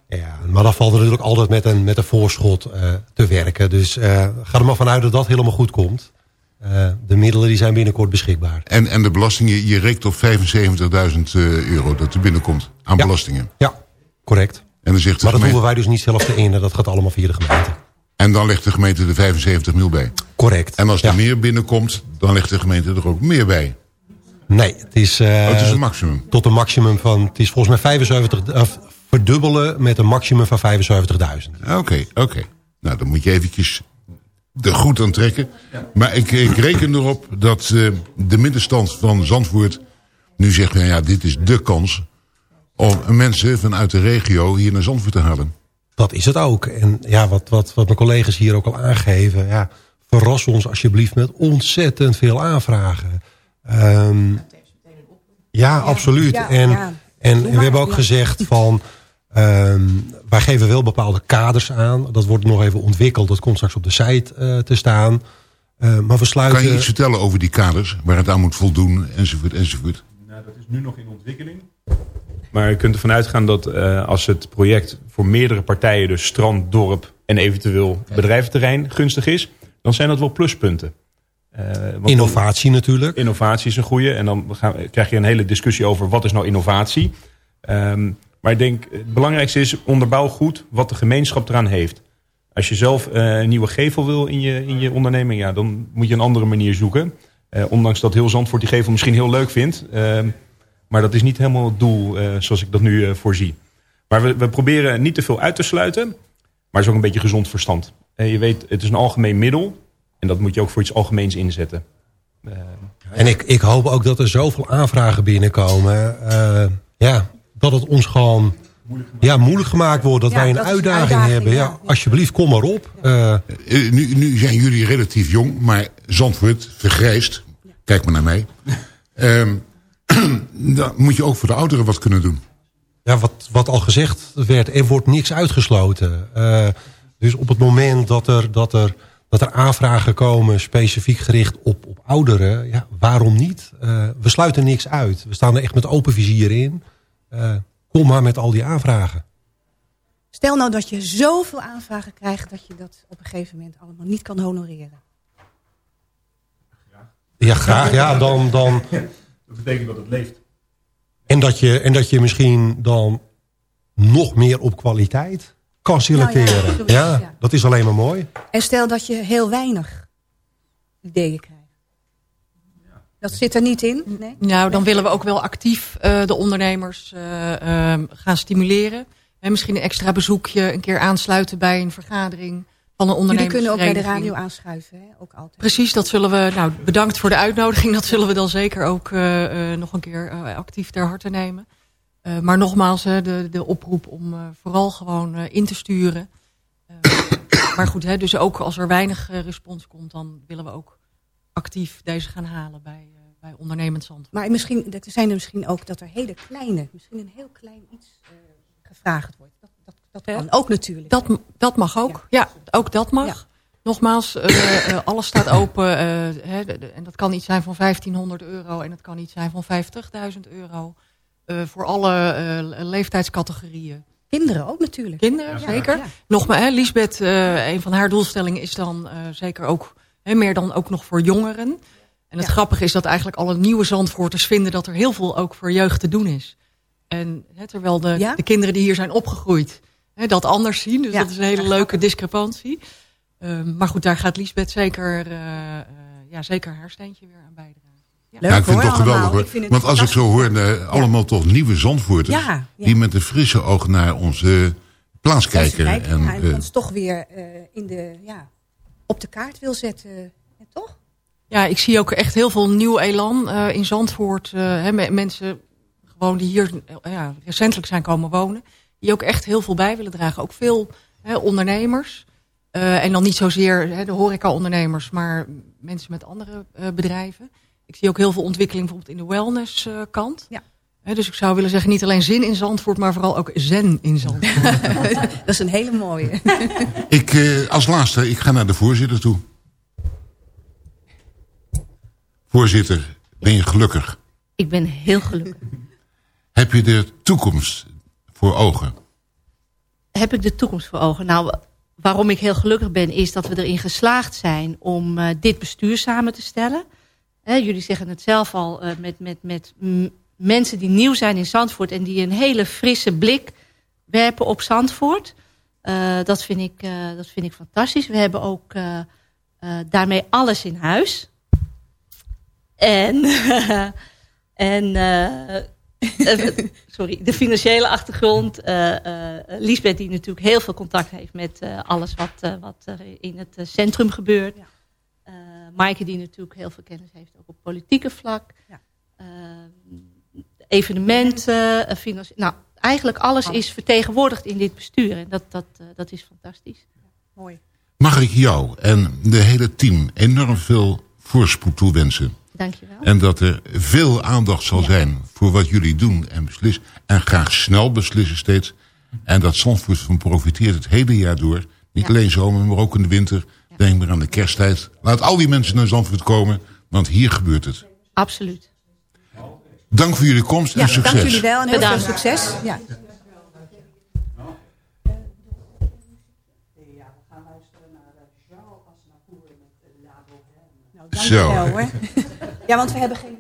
Ja, maar dan valt er natuurlijk altijd met een, met een voorschot eh, te werken. Dus eh, ga er maar vanuit dat dat helemaal goed komt. Eh, de middelen die zijn binnenkort beschikbaar. En, en de belasting, je, je rekent op 75.000 eh, euro dat er binnenkomt aan belastingen. Ja, correct. En dan zegt maar dat gemeente- hoeven wij dus niet zelf te innen. Dat gaat allemaal via de gemeente. En dan legt de gemeente er 75 mil bij. Correct. En als er meer binnenkomt, dan legt de gemeente er ook meer bij. Nee, het is... eh, Oh, het is een maximum. Tot een maximum van... Het is volgens mij 75... eh, verdubbelen met een maximum van 75.000. Oké, oké. Nou, dan moet je eventjes er goed aan trekken. Maar ik, ik reken erop dat eh, de middenstand van Zandvoort nu zegt... Nou ja, dit is de kans om mensen vanuit de regio hier naar Zandvoort te halen. Dat is het ook. En ja, wat, wat, wat mijn collega's hier ook al aangeven. Ja, verras ons alsjeblieft met ontzettend veel aanvragen. Ehm, ja, absoluut. Ja, en, ja. en, we hebben ook gezegd van... ehm, wij geven wel bepaalde kaders aan. Dat wordt nog even ontwikkeld. Dat komt straks op de site eh, te staan. Eh, maar we sluiten... Kan je iets vertellen over die kaders, waar het aan moet voldoen, enzovoort, enzovoort? Nou, dat is nu nog in ontwikkeling. Maar je kunt ervan uitgaan dat eh, als het project voor meerdere partijen, dus strand, dorp en eventueel bedrijventerrein gunstig is, dan zijn dat wel pluspunten. Eh, want dan- Innovatie natuurlijk. Innovatie is een goede. En dan gaan, krijg je een hele discussie over wat is nou innovatie. Ehm, maar ik denk, het belangrijkste is onderbouw goed wat de gemeenschap eraan heeft. Als je zelf eh, een nieuwe gevel wil in je, in je onderneming, ja, dan moet je een andere manier zoeken. Eh, ondanks dat heel Zandvoort die gevel misschien heel leuk vindt. Maar dat is niet helemaal het doel eh, zoals ik dat nu eh, voorzie. Maar we, we proberen niet te veel uit te sluiten. Maar het is ook een beetje gezond verstand. Eh, je weet, het is een algemeen middel. En dat moet je ook voor iets algemeens inzetten. En ik, ik hoop ook dat er zoveel aanvragen binnenkomen. eh, ja, dat het ons gewoon ja, moeilijk gemaakt wordt. Dat Ja, wij een dat is een uitdaging, uitdaging, hebben. Ja, ja. alsjeblieft, kom maar op. Nu, nu zijn jullie relatief jong, maar Zandvoort vergrijst. Kijk maar naar mij. Ehm, dan moet je ook voor de ouderen wat kunnen doen. ja, wat, wat al gezegd werd, er wordt niks uitgesloten. Eh, dus op het moment dat er, dat, er, dat er aanvragen komen... specifiek gericht op, op ouderen, ja, waarom niet? Eh, we sluiten niks uit. We staan er echt met open vizier in. Eh, kom maar met al die aanvragen. Stel nou dat je zoveel aanvragen krijgt... dat je dat op een gegeven moment allemaal niet kan honoreren. Ja, graag. Ja, dan, dan, Dat betekent dat het leeft. En dat, je, en dat je misschien dan nog meer op kwaliteit kan selecteren. Nou ja, ja, zoiets, ja. dat is alleen maar mooi. En stel dat je heel weinig ideeën krijgt. Dat zit er niet in? Nee? Nou, dan willen we ook wel actief eh, de ondernemers eh, ehm, gaan stimuleren. En misschien een extra bezoekje, een keer aansluiten bij een vergadering van een Jullie kunnen ook bij de radio aanschuiven, hè? ook altijd. Precies, dat zullen we. Nou, bedankt voor de uitnodiging. Dat zullen we dan zeker ook eh, eh, nog een keer eh, actief ter harte nemen. Maar nogmaals, de, de oproep om vooral gewoon in te sturen. Maar goed, hè, dus ook als er weinig respons komt, dan willen we ook actief deze gaan halen bij, bij ondernemend zand. Maar misschien, er zijn er misschien ook dat er hele kleine, misschien een heel klein iets gevraagd wordt. Dat, kan ook natuurlijk. Dat, dat mag ook. Ja, ook dat mag. Nogmaals, eh, eh, alles staat open. eh, hè, de- de- en dat kan iets zijn van 1500 euro en dat kan iets zijn van 50.000 euro. eh, voor alle eh, leeftijdscategorieën. Kinderen ook natuurlijk. Kinderen, Ja. zeker. Ja. Nogmaals, hè, Lisbeth, eh, een van haar doelstellingen is dan eh, zeker ook hè, meer dan ook nog voor jongeren. En het grappige is dat eigenlijk alle nieuwe Zandvoorters vinden dat er heel veel ook voor jeugd te doen is. En hè, terwijl de, de kinderen die hier zijn opgegroeid hè, dat anders zien. Dus Ja. dat is een hele leuke discrepantie. Ehm, maar goed, daar gaat Lisbeth zeker, eh, eh, ja, zeker haar steentje weer aan bijdragen. Ja, ik vind het toch geweldig hoor. Want als ik zo hoor, eh, allemaal toch nieuwe Zandvoorters... Ja, ja. die met een frisse oog naar onze plaats kijken. En, ja, en ons toch weer eh, in de, ja, op de kaart wil zetten. Ja, toch? Ja, ik zie ook echt heel veel nieuw elan eh, in Zandvoort. eh, hè, me- mensen gewoon die hier ja, recentelijk zijn komen wonen. Die ook echt heel veel bij willen dragen. Ook veel hè, ondernemers. Eh, en dan niet zozeer hè, de horeca-ondernemers, maar mensen met andere eh, bedrijven. Ik zie ook heel veel ontwikkeling bijvoorbeeld in de wellness eh, kant. Ja. Hè, dus ik zou willen zeggen, niet alleen zin in Zandvoort... maar vooral ook zen in Zandvoort. Dat is een hele mooie. Ik, eh, als laatste, ik ga naar de voorzitter toe. Voorzitter, ben je gelukkig? Ik ben heel gelukkig. Heb je de toekomst voor ogen? Heb ik de toekomst voor ogen? Nou, waarom ik heel gelukkig ben... is dat we erin geslaagd zijn om eh, dit bestuur samen te stellen. Jullie zeggen het zelf al, eh, met, met, met mensen die nieuw zijn in Zandvoort... en die een hele frisse blik werpen op Zandvoort. Eh, dat, vind ik, dat vind ik fantastisch. We hebben ook daarmee alles in huis. En, en sorry, de financiële achtergrond. eh eh Liesbeth die natuurlijk heel veel contact heeft met eh, alles wat, eh, wat er in het eh, centrum gebeurt. Eh Maaike die natuurlijk heel veel kennis heeft ook op politieke vlak. Eh, evenementen, eh, financi- Nou, eigenlijk alles is vertegenwoordigd in dit bestuur. En dat, dat, eh, dat is fantastisch. Mooi. Mag ik jou en de hele team enorm veel voorspoed toewensen? Dankjewel. En dat er veel aandacht zal zijn voor wat jullie doen en beslissen. En graag snel beslissen steeds. En dat Zandvoort van profiteert het hele jaar door. Niet alleen zomer, maar ook in de winter. Denk maar aan de kersttijd. Laat al die mensen naar Zandvoort komen, want hier gebeurt het. Absoluut. Dank voor jullie komst Ja, en succes. dank jullie wel en heel Bedankt. veel succes. Ja. Zo. Hoor. Ja, want we hebben geen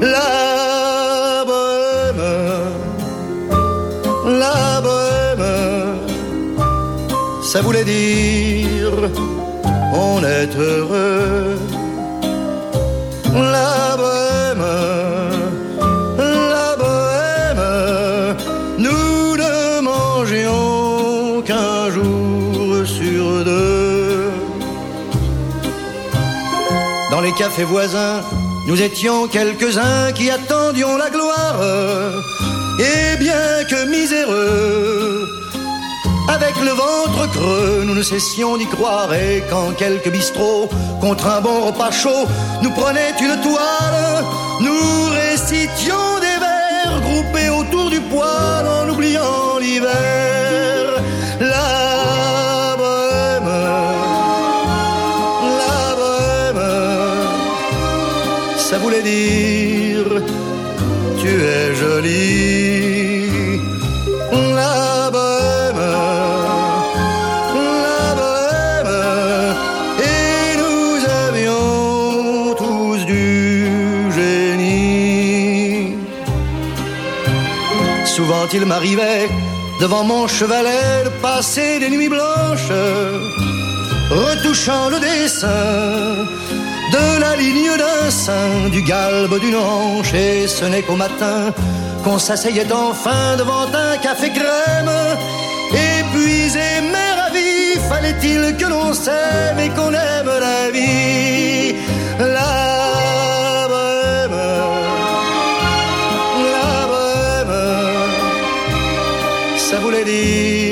La bohème, la bohème, ça voulait dire on est heureux. La bohème, la bohème, nous ne mangions qu'un jour sur deux. Dans les cafés voisins, nous étions quelques-uns qui attendions la gloire. Et bien que miséreux, avec le ventre creux, nous ne cessions d'y croire. Et quand quelques bistrots, contre un bon repas chaud, nous prenaient une toile, nous récitions des vers groupés autour du poêle en oubliant l'hiver. Dire tu es jolie. La bohème, la bohème, et nous avions tous du génie. Souvent il m'arrivait devant mon chevalet de passer des nuits blanches, retouchant le dessin de la ligne d'un sein, du galbe d'une hanche, et ce n'est qu'au matin qu'on s'asseyait enfin devant un café crème. Épuisé mais ravi, fallait-il que l'on s'aime et qu'on aime la vie? La bohème, la bohème, ça voulait dire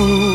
fool.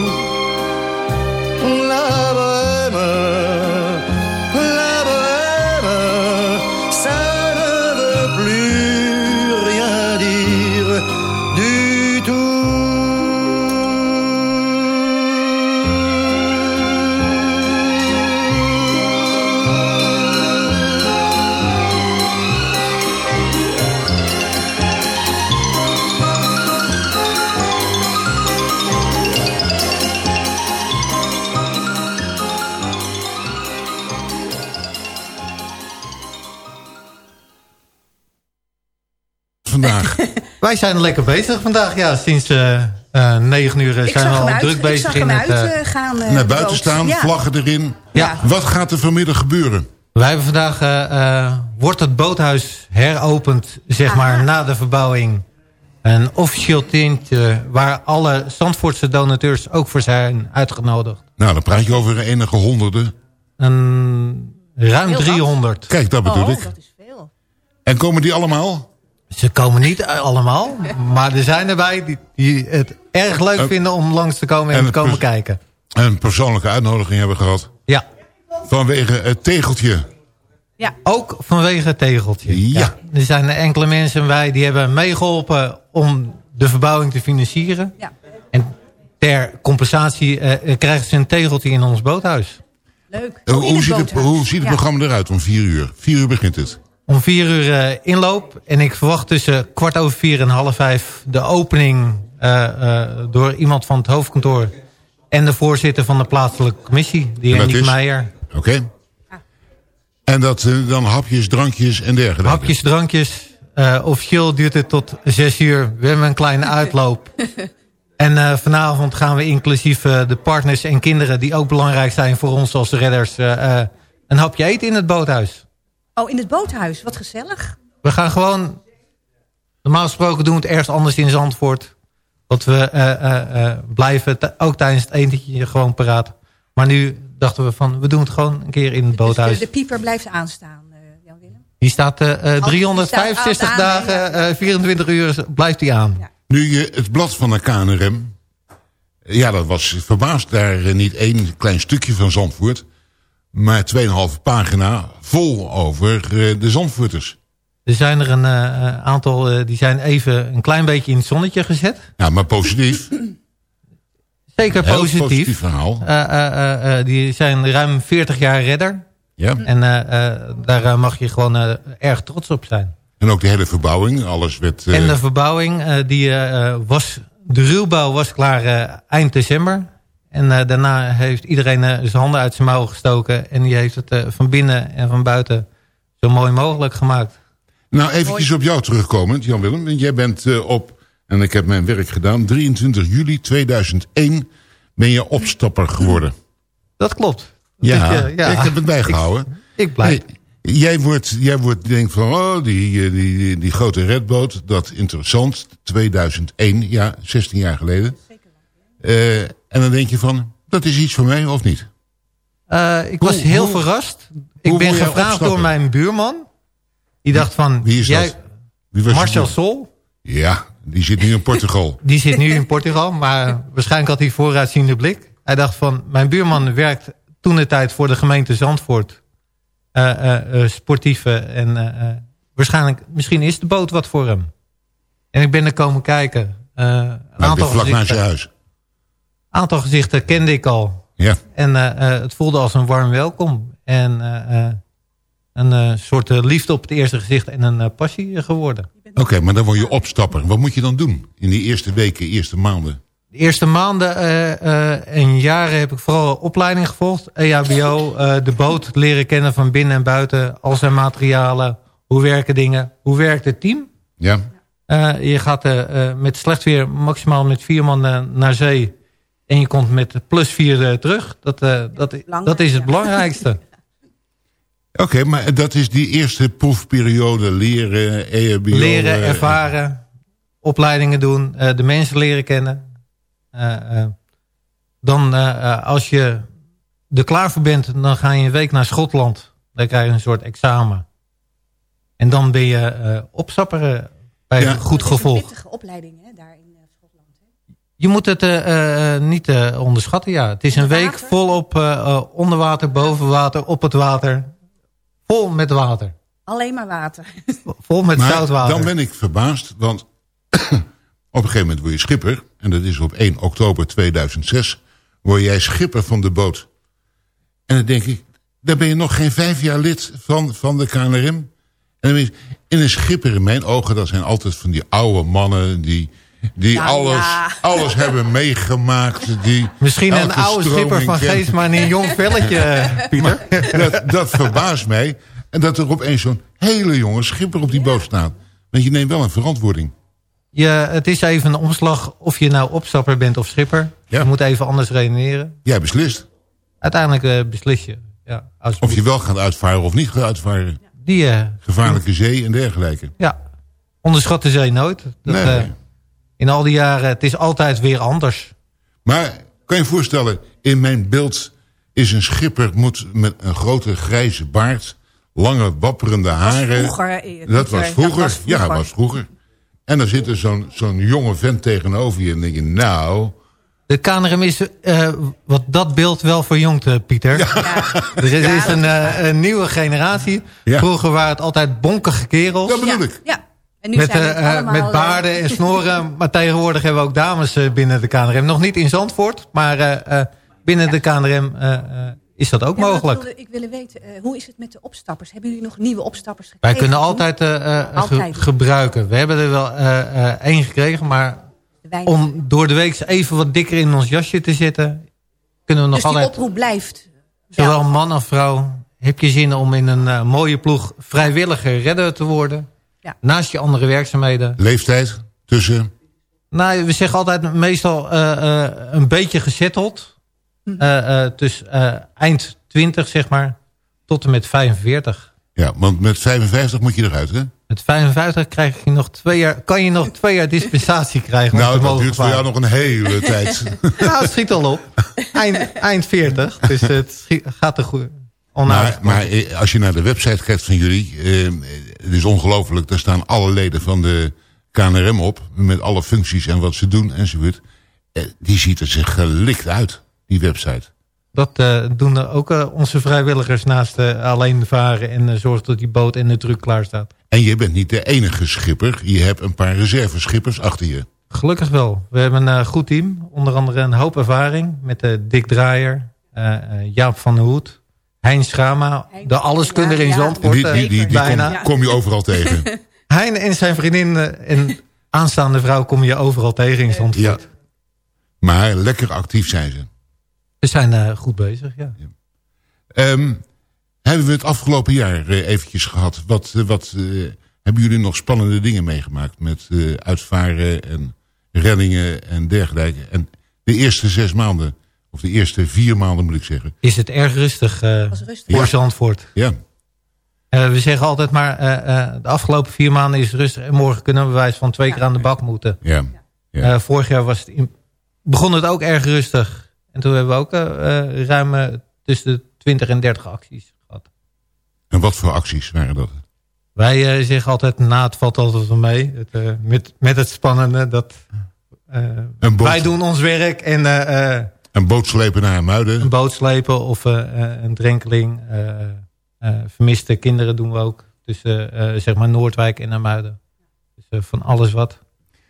Wij zijn lekker bezig vandaag. Ja, sinds eh eh, negen uur eh, Ik zijn zag we al uit- druk ik bezig zag in hem het... eh, uitgaan, eh, Naar buiten staan, Ja. vlaggen erin. Ja. Wat gaat er vanmiddag gebeuren? Wij hebben vandaag, eh, eh, wordt het boothuis heropend, zeg maar, na de verbouwing. Een officieel tintje waar alle Zandvoortse donateurs ook voor zijn uitgenodigd. Nou, dan praat je over enige honderden. Een, ruim Heel wat. 300. Kijk, dat bedoel Oh, ik. dat is veel. En komen die allemaal? Ze komen niet allemaal, maar er zijn erbij die, die het erg leuk vinden om langs te komen en, En te komen kijken. Een persoonlijke uitnodiging hebben gehad. Ja. Vanwege het tegeltje. Ook vanwege het tegeltje. Ja. Er zijn enkele mensen bij die hebben meegeholpen om de verbouwing te financieren. Ja. En ter compensatie eh, krijgen ze een tegeltje in ons boothuis. Leuk. Eh, hoe, ziet het, hoe ziet het Ja. programma eruit om vier uur? Vier uur begint het. Om vier uur eh, inloop. En ik verwacht tussen kwart over vier en half vijf de opening eh, eh, door iemand van het hoofdkantoor. En de voorzitter van de plaatselijke commissie, de En heer is? Meijer. Oké. En dat dan hapjes, drankjes en dergelijke. Hapjes, drankjes. Eh, officieel duurt het tot zes uur. We hebben een kleine uitloop. En eh, vanavond gaan we inclusief eh, de partners en kinderen... die ook belangrijk zijn voor ons als redders... eh, eh, een hapje eten in het boothuis. Oh, in het boothuis. Wat gezellig. We gaan gewoon... Normaal gesproken doen we het ergens anders in Zandvoort. Dat we eh, eh, eh, blijven, ook tijdens het etentje, gewoon paraat. Maar nu dachten we van, we doen het gewoon een keer in het boothuis. Dus de, de pieper blijft aanstaan, eh, Jan Willem. Die staat eh, eh, die 365 staat aan, dagen, eh, 24 uur blijft die aan. Nu je het blad van de KNRM... Ja, dat was verbaasd. Daar niet één klein stukje van Zandvoort... maar 2,5 pagina vol over eh, de Zandvoorters. Er zijn er een eh, aantal, eh, die zijn even een klein beetje in het zonnetje gezet. Ja, maar positief. Zeker positief. positief verhaal. Die zijn ruim 40 jaar redder. Ja. En daar mag je gewoon erg trots op zijn. En ook de hele verbouwing. Alles werd... En de verbouwing, die was, de ruwbouw was klaar eind december. En eh, daarna heeft iedereen eh, zijn handen uit zijn mouwen gestoken. En die heeft het eh, van binnen en van buiten zo mooi mogelijk gemaakt. Nou, eventjes op jou terugkomend, Jan-Willem. Want Jij bent eh, op, en ik heb mijn werk gedaan... 23 juli 2001 ben je opstapper geworden. Dat klopt. Ja, Dus, ja. ik heb het bijgehouden. Ik blijf. Hey, jij wordt, jij wordt denkt van, oh, die, die, die, die grote redboot, dat interessant. 2001, ja, 16 jaar geleden. Eh, en dan denk je van, dat is iets voor mij of niet? Eh, ik Hoe- was heel hoe- verrast. Ik ben gevraagd door mijn buurman. Die dacht van... Wie is jij, dat? Wie was Marcel Sol. Ja, die zit nu in Portugal. Die zit nu in Portugal. Maar waarschijnlijk had hij vooruitziende blik. Hij dacht van... Mijn buurman werkt toen de tijd voor de gemeente Zandvoort. eh, sportieve. En waarschijnlijk... Misschien is de boot wat voor hem. En ik ben er komen kijken. Een Nou, aantal vlak naast je huis. Aantal gezichten kende ik al. Ja. En eh, eh, het voelde als een warm welkom. En eh, een soort liefde op het eerste gezicht en een passie geworden. Oké, maar dan word je opstapper. Wat moet je dan doen in die eerste weken, eerste maanden? De eerste maanden en jaren heb ik vooral opleiding gevolgd. E EHBO, eh, de boot leren kennen van binnen en buiten. Al zijn materialen, hoe werken dingen, hoe werkt het team. Ja. Je gaat met slecht weer maximaal met vier man naar zee. En je komt met plus vier eh, terug. Dat, eh, dat, dat is het belangrijkste. Oké, maar dat is die eerste proefperiode leren, EHBO. leren, eh, ervaren, opleidingen doen, eh, de mensen leren kennen. Eh, eh, dan als je er klaar voor bent, dan ga je een week naar Schotland. Dan krijg je een soort examen. En dan ben je eh opstapperen bij Ja. goed Dat is een gevolg. pittige opleiding hè, daar in eh, Schotland. Je moet het eh, eh, niet eh, onderschatten, ja. Het is een week volop eh, eh, onder water, boven water, op het water. Vol met water. Alleen maar water. Vol met maar zout water. dan ben ik verbaasd, want op een gegeven moment word je schipper. En dat is op 1 oktober 2006. Word jij schipper van de boot. En dan denk ik, dan ben je nog geen vijf jaar lid van, van de KNRM. En dan is, in een schipper in mijn ogen, dat zijn altijd van die oude mannen... die, die alles, ja. alles hebben meegemaakt. Die Misschien een oude schipper van geest, maar niet een jong velletje, Pieter. Maar dat, dat verbaast mij. En dat er opeens zo'n hele jonge schipper op die boot staat. Want je neemt wel een verantwoording. Je, het is even een omslag of je nou opstapper bent of schipper. Je moet even anders redeneren. Jij beslist. Uiteindelijk eh, beslis je. Ja, als Of je wel gaat uitvaren of niet gaat uitvaren. Die, eh, Gevaarlijke zee en dergelijke. Ja, onderschat de zee nooit. Dat, Nee. eh, in al die jaren, het is altijd weer anders. Maar kan je je voorstellen, in mijn beeld is een schipper moet met een grote grijze baard, lange wapperende haren. vroeger, dat was vroeger. dat was Ja, vroeger. was vroeger. En dan zit er zo'n zo'n jonge vent tegenover je en denk je, nou... De KNRM is eh, wat dat beeld wel verjongd, eh, Pieter. Er is, is een, eh, een nieuwe generatie. Vroeger waren het altijd bonkige kerels. Dat bedoel ik. Ja. En nu Met, zijn eh, eh, allemaal, met eh, baarden en snoren. maar tegenwoordig hebben we ook dames binnen de KNRM. Nog niet in Zandvoort, maar binnen de KNRM is dat ook Ja, mogelijk. Ik wilde, ik wilde weten, hoe is het met de opstappers? Hebben jullie nog nieuwe opstappers gekregen? Wij kunnen altijd, eh, ge- Altijd. gebruiken. We hebben er wel één gekregen, maar om door de week even wat dikker in ons jasje te zitten... kunnen we nog Dus altijd, oproep blijft. zowel man als vrouw... heb je zin om in een mooie ploeg vrijwilliger redder te worden... Ja. naast je andere werkzaamheden. Leeftijd tussen... Nou, we zeggen altijd meestal eh, eh, een beetje gezetteld. Hm. Eh, eh, dus eh, eind 20, zeg maar, tot en met 45. Ja, want met 55 moet je eruit, hè? Met 55 krijg je nog twee jaar, kan je nog twee jaar dispensatie krijgen. Nou, dat duurt voor jou nog een hele tijd. Nou, het schiet al op. Eind, eind 40. Dus het schiet- gaat er goed. Maar, maar als je naar de website kijkt van jullie... eh, het is ongelooflijk, daar staan alle leden van de KNRM op... met alle functies en wat ze doen enzovoort. Eh, die ziet er zich gelikt uit, die website. Dat eh, doen ook eh, onze vrijwilligers naast alleen varen... en zorgen dat die boot en de truck klaar staat. En je bent niet de enige schipper. Je hebt een paar reserveschippers achter je. Gelukkig wel. We hebben een goed team. Onder andere een hoop ervaring met Dick Draaier, Jaap van der Hoed, Hein Schrama. De alleskundige in Zandvoort. Die, die, die, die bijna. kom, kom je overal tegen. Hein en zijn vriendin eh, en aanstaande vrouw kom je overal tegen in Zandvoort. Ja. Maar lekker actief zijn ze. We zijn eh, goed bezig, ja. Ehm, hebben we het afgelopen jaar eh, eventjes gehad? Wat, eh, wat eh, hebben jullie nog spannende dingen meegemaakt? Met eh, uitvaren en reddingen en dergelijke. En de eerste zes maanden, of de eerste vier maanden moet ik zeggen. Is het erg rustig eh, rustig. voor Ja. Zandvoort. Ja, Eh, we zeggen altijd maar, eh, eh, de afgelopen vier maanden is het rustig. En morgen kunnen we bewijs van twee keer aan de bak moeten. ja. Eh, vorig jaar was het in- begon het ook erg rustig. En toen hebben we ook ruim tussen de 20 en 30 acties gehad. En wat voor acties waren dat? Wij eh, zeggen altijd, na het valt altijd wel mee. Het, eh, met, met het spannende, dat eh, wij doen ons werk en eh, eh, Een boot slepen naar Muiden. een boot slepen of eh, eh, een drenkeling. eh, vermiste kinderen doen we ook. Tussen zeg maar Noordwijk en Namuiden. Dus van alles wat.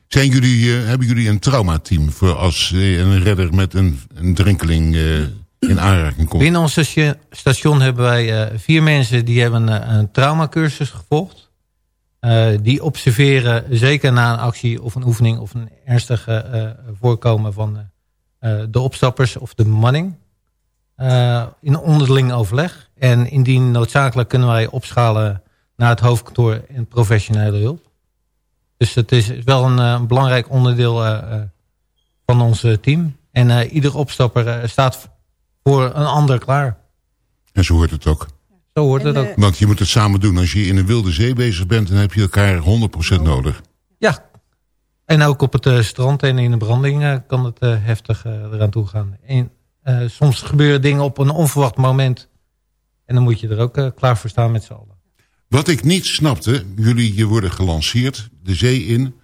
Zijn jullie, hebben jullie een traumateam voor als een redder met een, een drenkeling in aanraking komt? Binnen ons station, hebben wij vier mensen die hebben een, een traumacursus gevolgd. Die observeren zeker na een actie of een oefening of een ernstige voorkomen van de opstappers of de bemanning. Eh, in onderling overleg. En indien noodzakelijk kunnen wij opschalen naar het hoofdkantoor en professionele hulp. Dus het is wel een, eh, belangrijk onderdeel eh, eh, van ons eh, team. En eh, ieder opstapper eh, staat voor een ander klaar. En zo hoort het ook. Zo hoort En, het ook. eh, Want je moet het samen doen. Als je in een wilde zee bezig bent, dan heb je elkaar 100% nodig. Ja. En ook op het eh, strand en in de branding eh, kan het eh, heftig eraan toe gaan. En, soms gebeuren dingen op een onverwacht moment. En dan moet je er ook klaar voor staan met z'n allen. Wat ik niet snapte, jullie je worden gelanceerd, de zee in,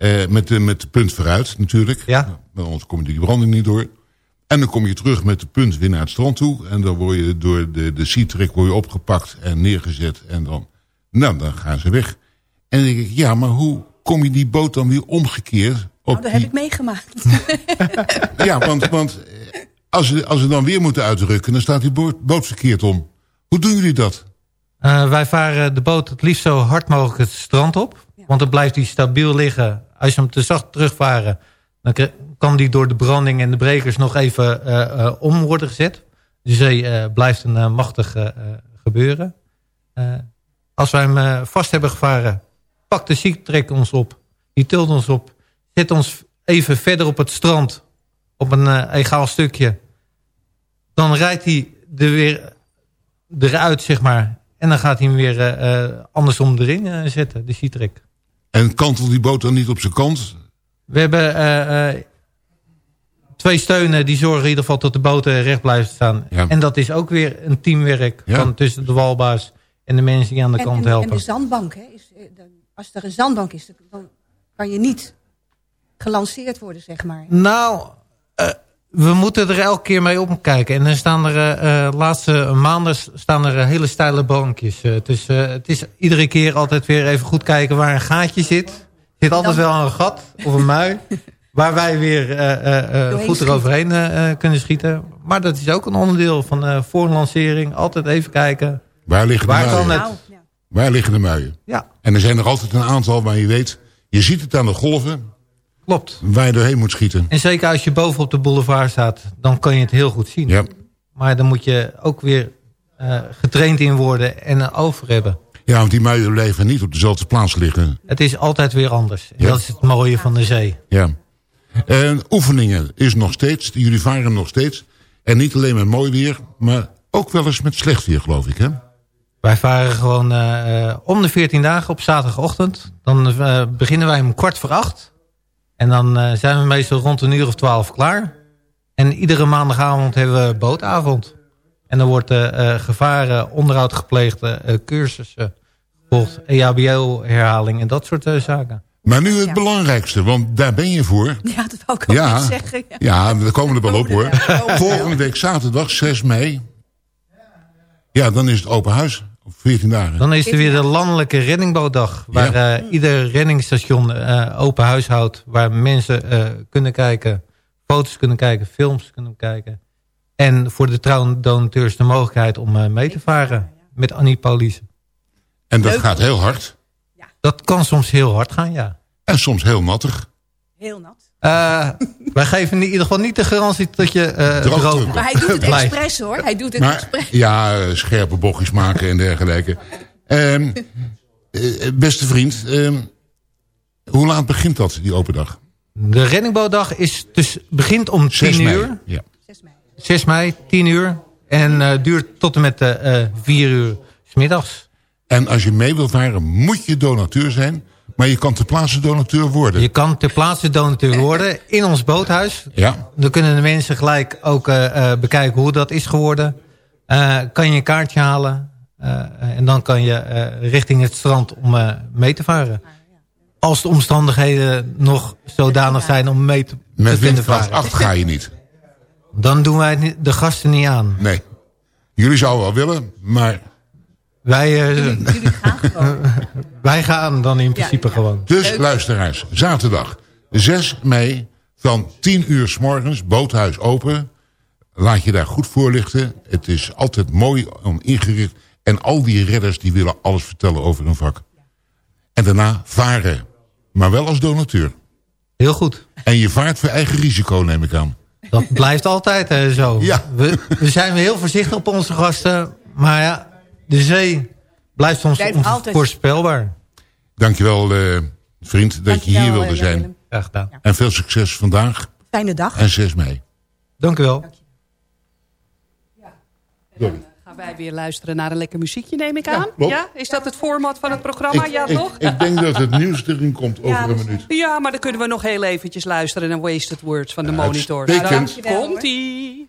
eh, met, de, met de punt vooruit natuurlijk. Ja. Want anders kom je die branding niet door. En dan kom je terug met de punt weer naar het strand toe. En dan word je door de, de je opgepakt en neergezet. En dan, nou, dan gaan ze weg. En dan denk ik, ja, maar hoe kom je die boot dan weer omgekeerd? Op Nou, dat heb ik meegemaakt. Ja, want, want eh, als, ze, als ze dan weer moeten uitrukken, dan staat die boot, boot verkeerd om. Hoe doen jullie dat? Eh, wij varen de boot het liefst zo hard mogelijk het strand op. Want dan blijft hij stabiel liggen. Als je hem te zacht terugvaren... dan kan die door de branding en de brekers nog even eh, eh, om worden gezet. De zee eh, blijft een machtig gebeuren. Eh, als wij hem vast hebben gevaren... pakt de ziektrek ons op. Die tilt ons op. Zet ons even verder op het strand. Op een uh, egaal stukje. Dan rijdt hij er weer eruit, zeg maar. En dan gaat hij hem weer uh, andersom erin uh, zetten, de Citrek. En kantelt die boot dan niet op zijn kant? We hebben twee steunen die zorgen in ieder geval dat de boot recht blijft staan. Ja. En dat is ook weer een teamwerk ja. van tussen de walbaas en de mensen die aan de en, kant en, helpen. En de zandbank, hè, is, als er een zandbank is, dan kan je niet gelanceerd worden, zeg maar. Nou, uh, we moeten er elke keer mee opkijken. En dan staan er, uh, laatste maanden staan er hele steile bankjes. Uh, dus het is iedere keer altijd weer even goed kijken waar een gaatje zit. Er zit altijd wel een gat of een mui. waar wij weer goed eroverheen kunnen schieten. Maar dat is ook een onderdeel van voor een lancering. Altijd even kijken. Waar liggen de waar muien? Het... Waar liggen de muien? Ja. En er zijn er altijd een aantal waar je weet... je ziet het aan de golven... Klopt. Waar je doorheen moet schieten. En zeker als je boven op de boulevard staat, dan kan je het heel goed zien. Ja. Maar dan moet je ook weer uh, getraind in worden en een over hebben. Ja, want die muien blijven niet op dezelfde plaats liggen. Het is altijd weer anders. En ja. dat is het mooie van de zee. Ja. En oefeningen is nog steeds, jullie varen nog steeds. En niet alleen met mooi weer, maar ook wel eens met slecht weer, geloof ik, hè? Wij varen gewoon uh, om de 14 dagen op zaterdagochtend. Dan uh, beginnen wij om kwart voor acht. En dan uh, zijn we meestal rond een uur of twaalf klaar. En iedere maandagavond hebben we bootavond. En dan wordt uh, gevaren, onderhoud gepleegd, uh, cursussen gevolgd, EHBO-herhaling en dat soort zaken. Maar nu het ja. belangrijkste, want daar ben je voor. Ja, dat wou ik ook ja, niet zeggen. Ja. ja, we komen er wel op hoor. Volgende week zaterdag, 6 mei. Ja, dan is het open huis. 14 dagen. Dan is er weer de landelijke reddingbootdag. Waar ja. uh, ieder reddingsstation uh, open huis houdt. Waar mensen uh, kunnen kijken. Foto's kunnen kijken. Films kunnen kijken. En voor de trouwdonateurs de mogelijkheid om mee te varen. Met Annie Paulies. En dat Leuk. gaat heel hard. Ja. Dat kan soms heel hard gaan, ja. En soms heel nattig. Heel nat. Uh, wij geven in ieder geval niet de garantie dat je uh, droog Maar hij doet het expres hoor. Hij doet het maar, expres. Ja, scherpe bochtjes maken en dergelijke. Um, uh, beste vriend, um, hoe laat begint dat, die open dag? De reddingbootdag is dus, begint om 10 uur. Ja. 6 mei. 6 mei, 10 uur. En duurt tot en met 4 uur s middags. En als je mee wilt varen, moet je donateur zijn... Maar je kan ter plaatse donateur worden. Je kan ter plaatse donateur worden in ons boothuis. Ja. Dan kunnen de mensen gelijk ook uh, uh, bekijken hoe dat is geworden. Uh, kan je een kaartje halen. en dan kan je richting het strand om mee te varen. Als de omstandigheden nog zodanig zijn om mee te, Met te kunnen varen. Met 8 ga je niet. Dan doen wij de gasten niet aan. Nee. Jullie zouden wel willen, maar... Wij, uh, jullie, jullie gaan gewoon. wij gaan dan in principe ja, ja. gewoon. Dus luisteraars, zaterdag 6 mei van 10 uur s morgens, boothuis open. Laat je daar goed voorlichten. Het is altijd mooi om ingericht. En al die redders die willen alles vertellen over hun vak. En daarna varen. Maar wel als donateur. Heel goed. En je vaart voor eigen risico, neem ik aan. Dat blijft altijd hè, zo. Ja. We, we zijn heel voorzichtig op onze gasten. Maar ja, de zee blijft soms onvoorspelbaar. Dankjewel, uh, vriend, dat Dankjewel, je hier wilde uh, zijn. Graag gedaan. Ja. En veel succes vandaag. Fijne dag. En 6 mei. Dank u wel. Dank ja. Dan gaan wij weer luisteren naar een lekker muziekje, neem ik aan. Ja, ja? Is dat het format van het programma? Ik, ja, ik, toch? Ik denk dat het nieuws erin komt over een minuut. Ja, maar dan kunnen we nog heel eventjes luisteren naar Wasted Words van de Monitor. Nou, Komt-ie.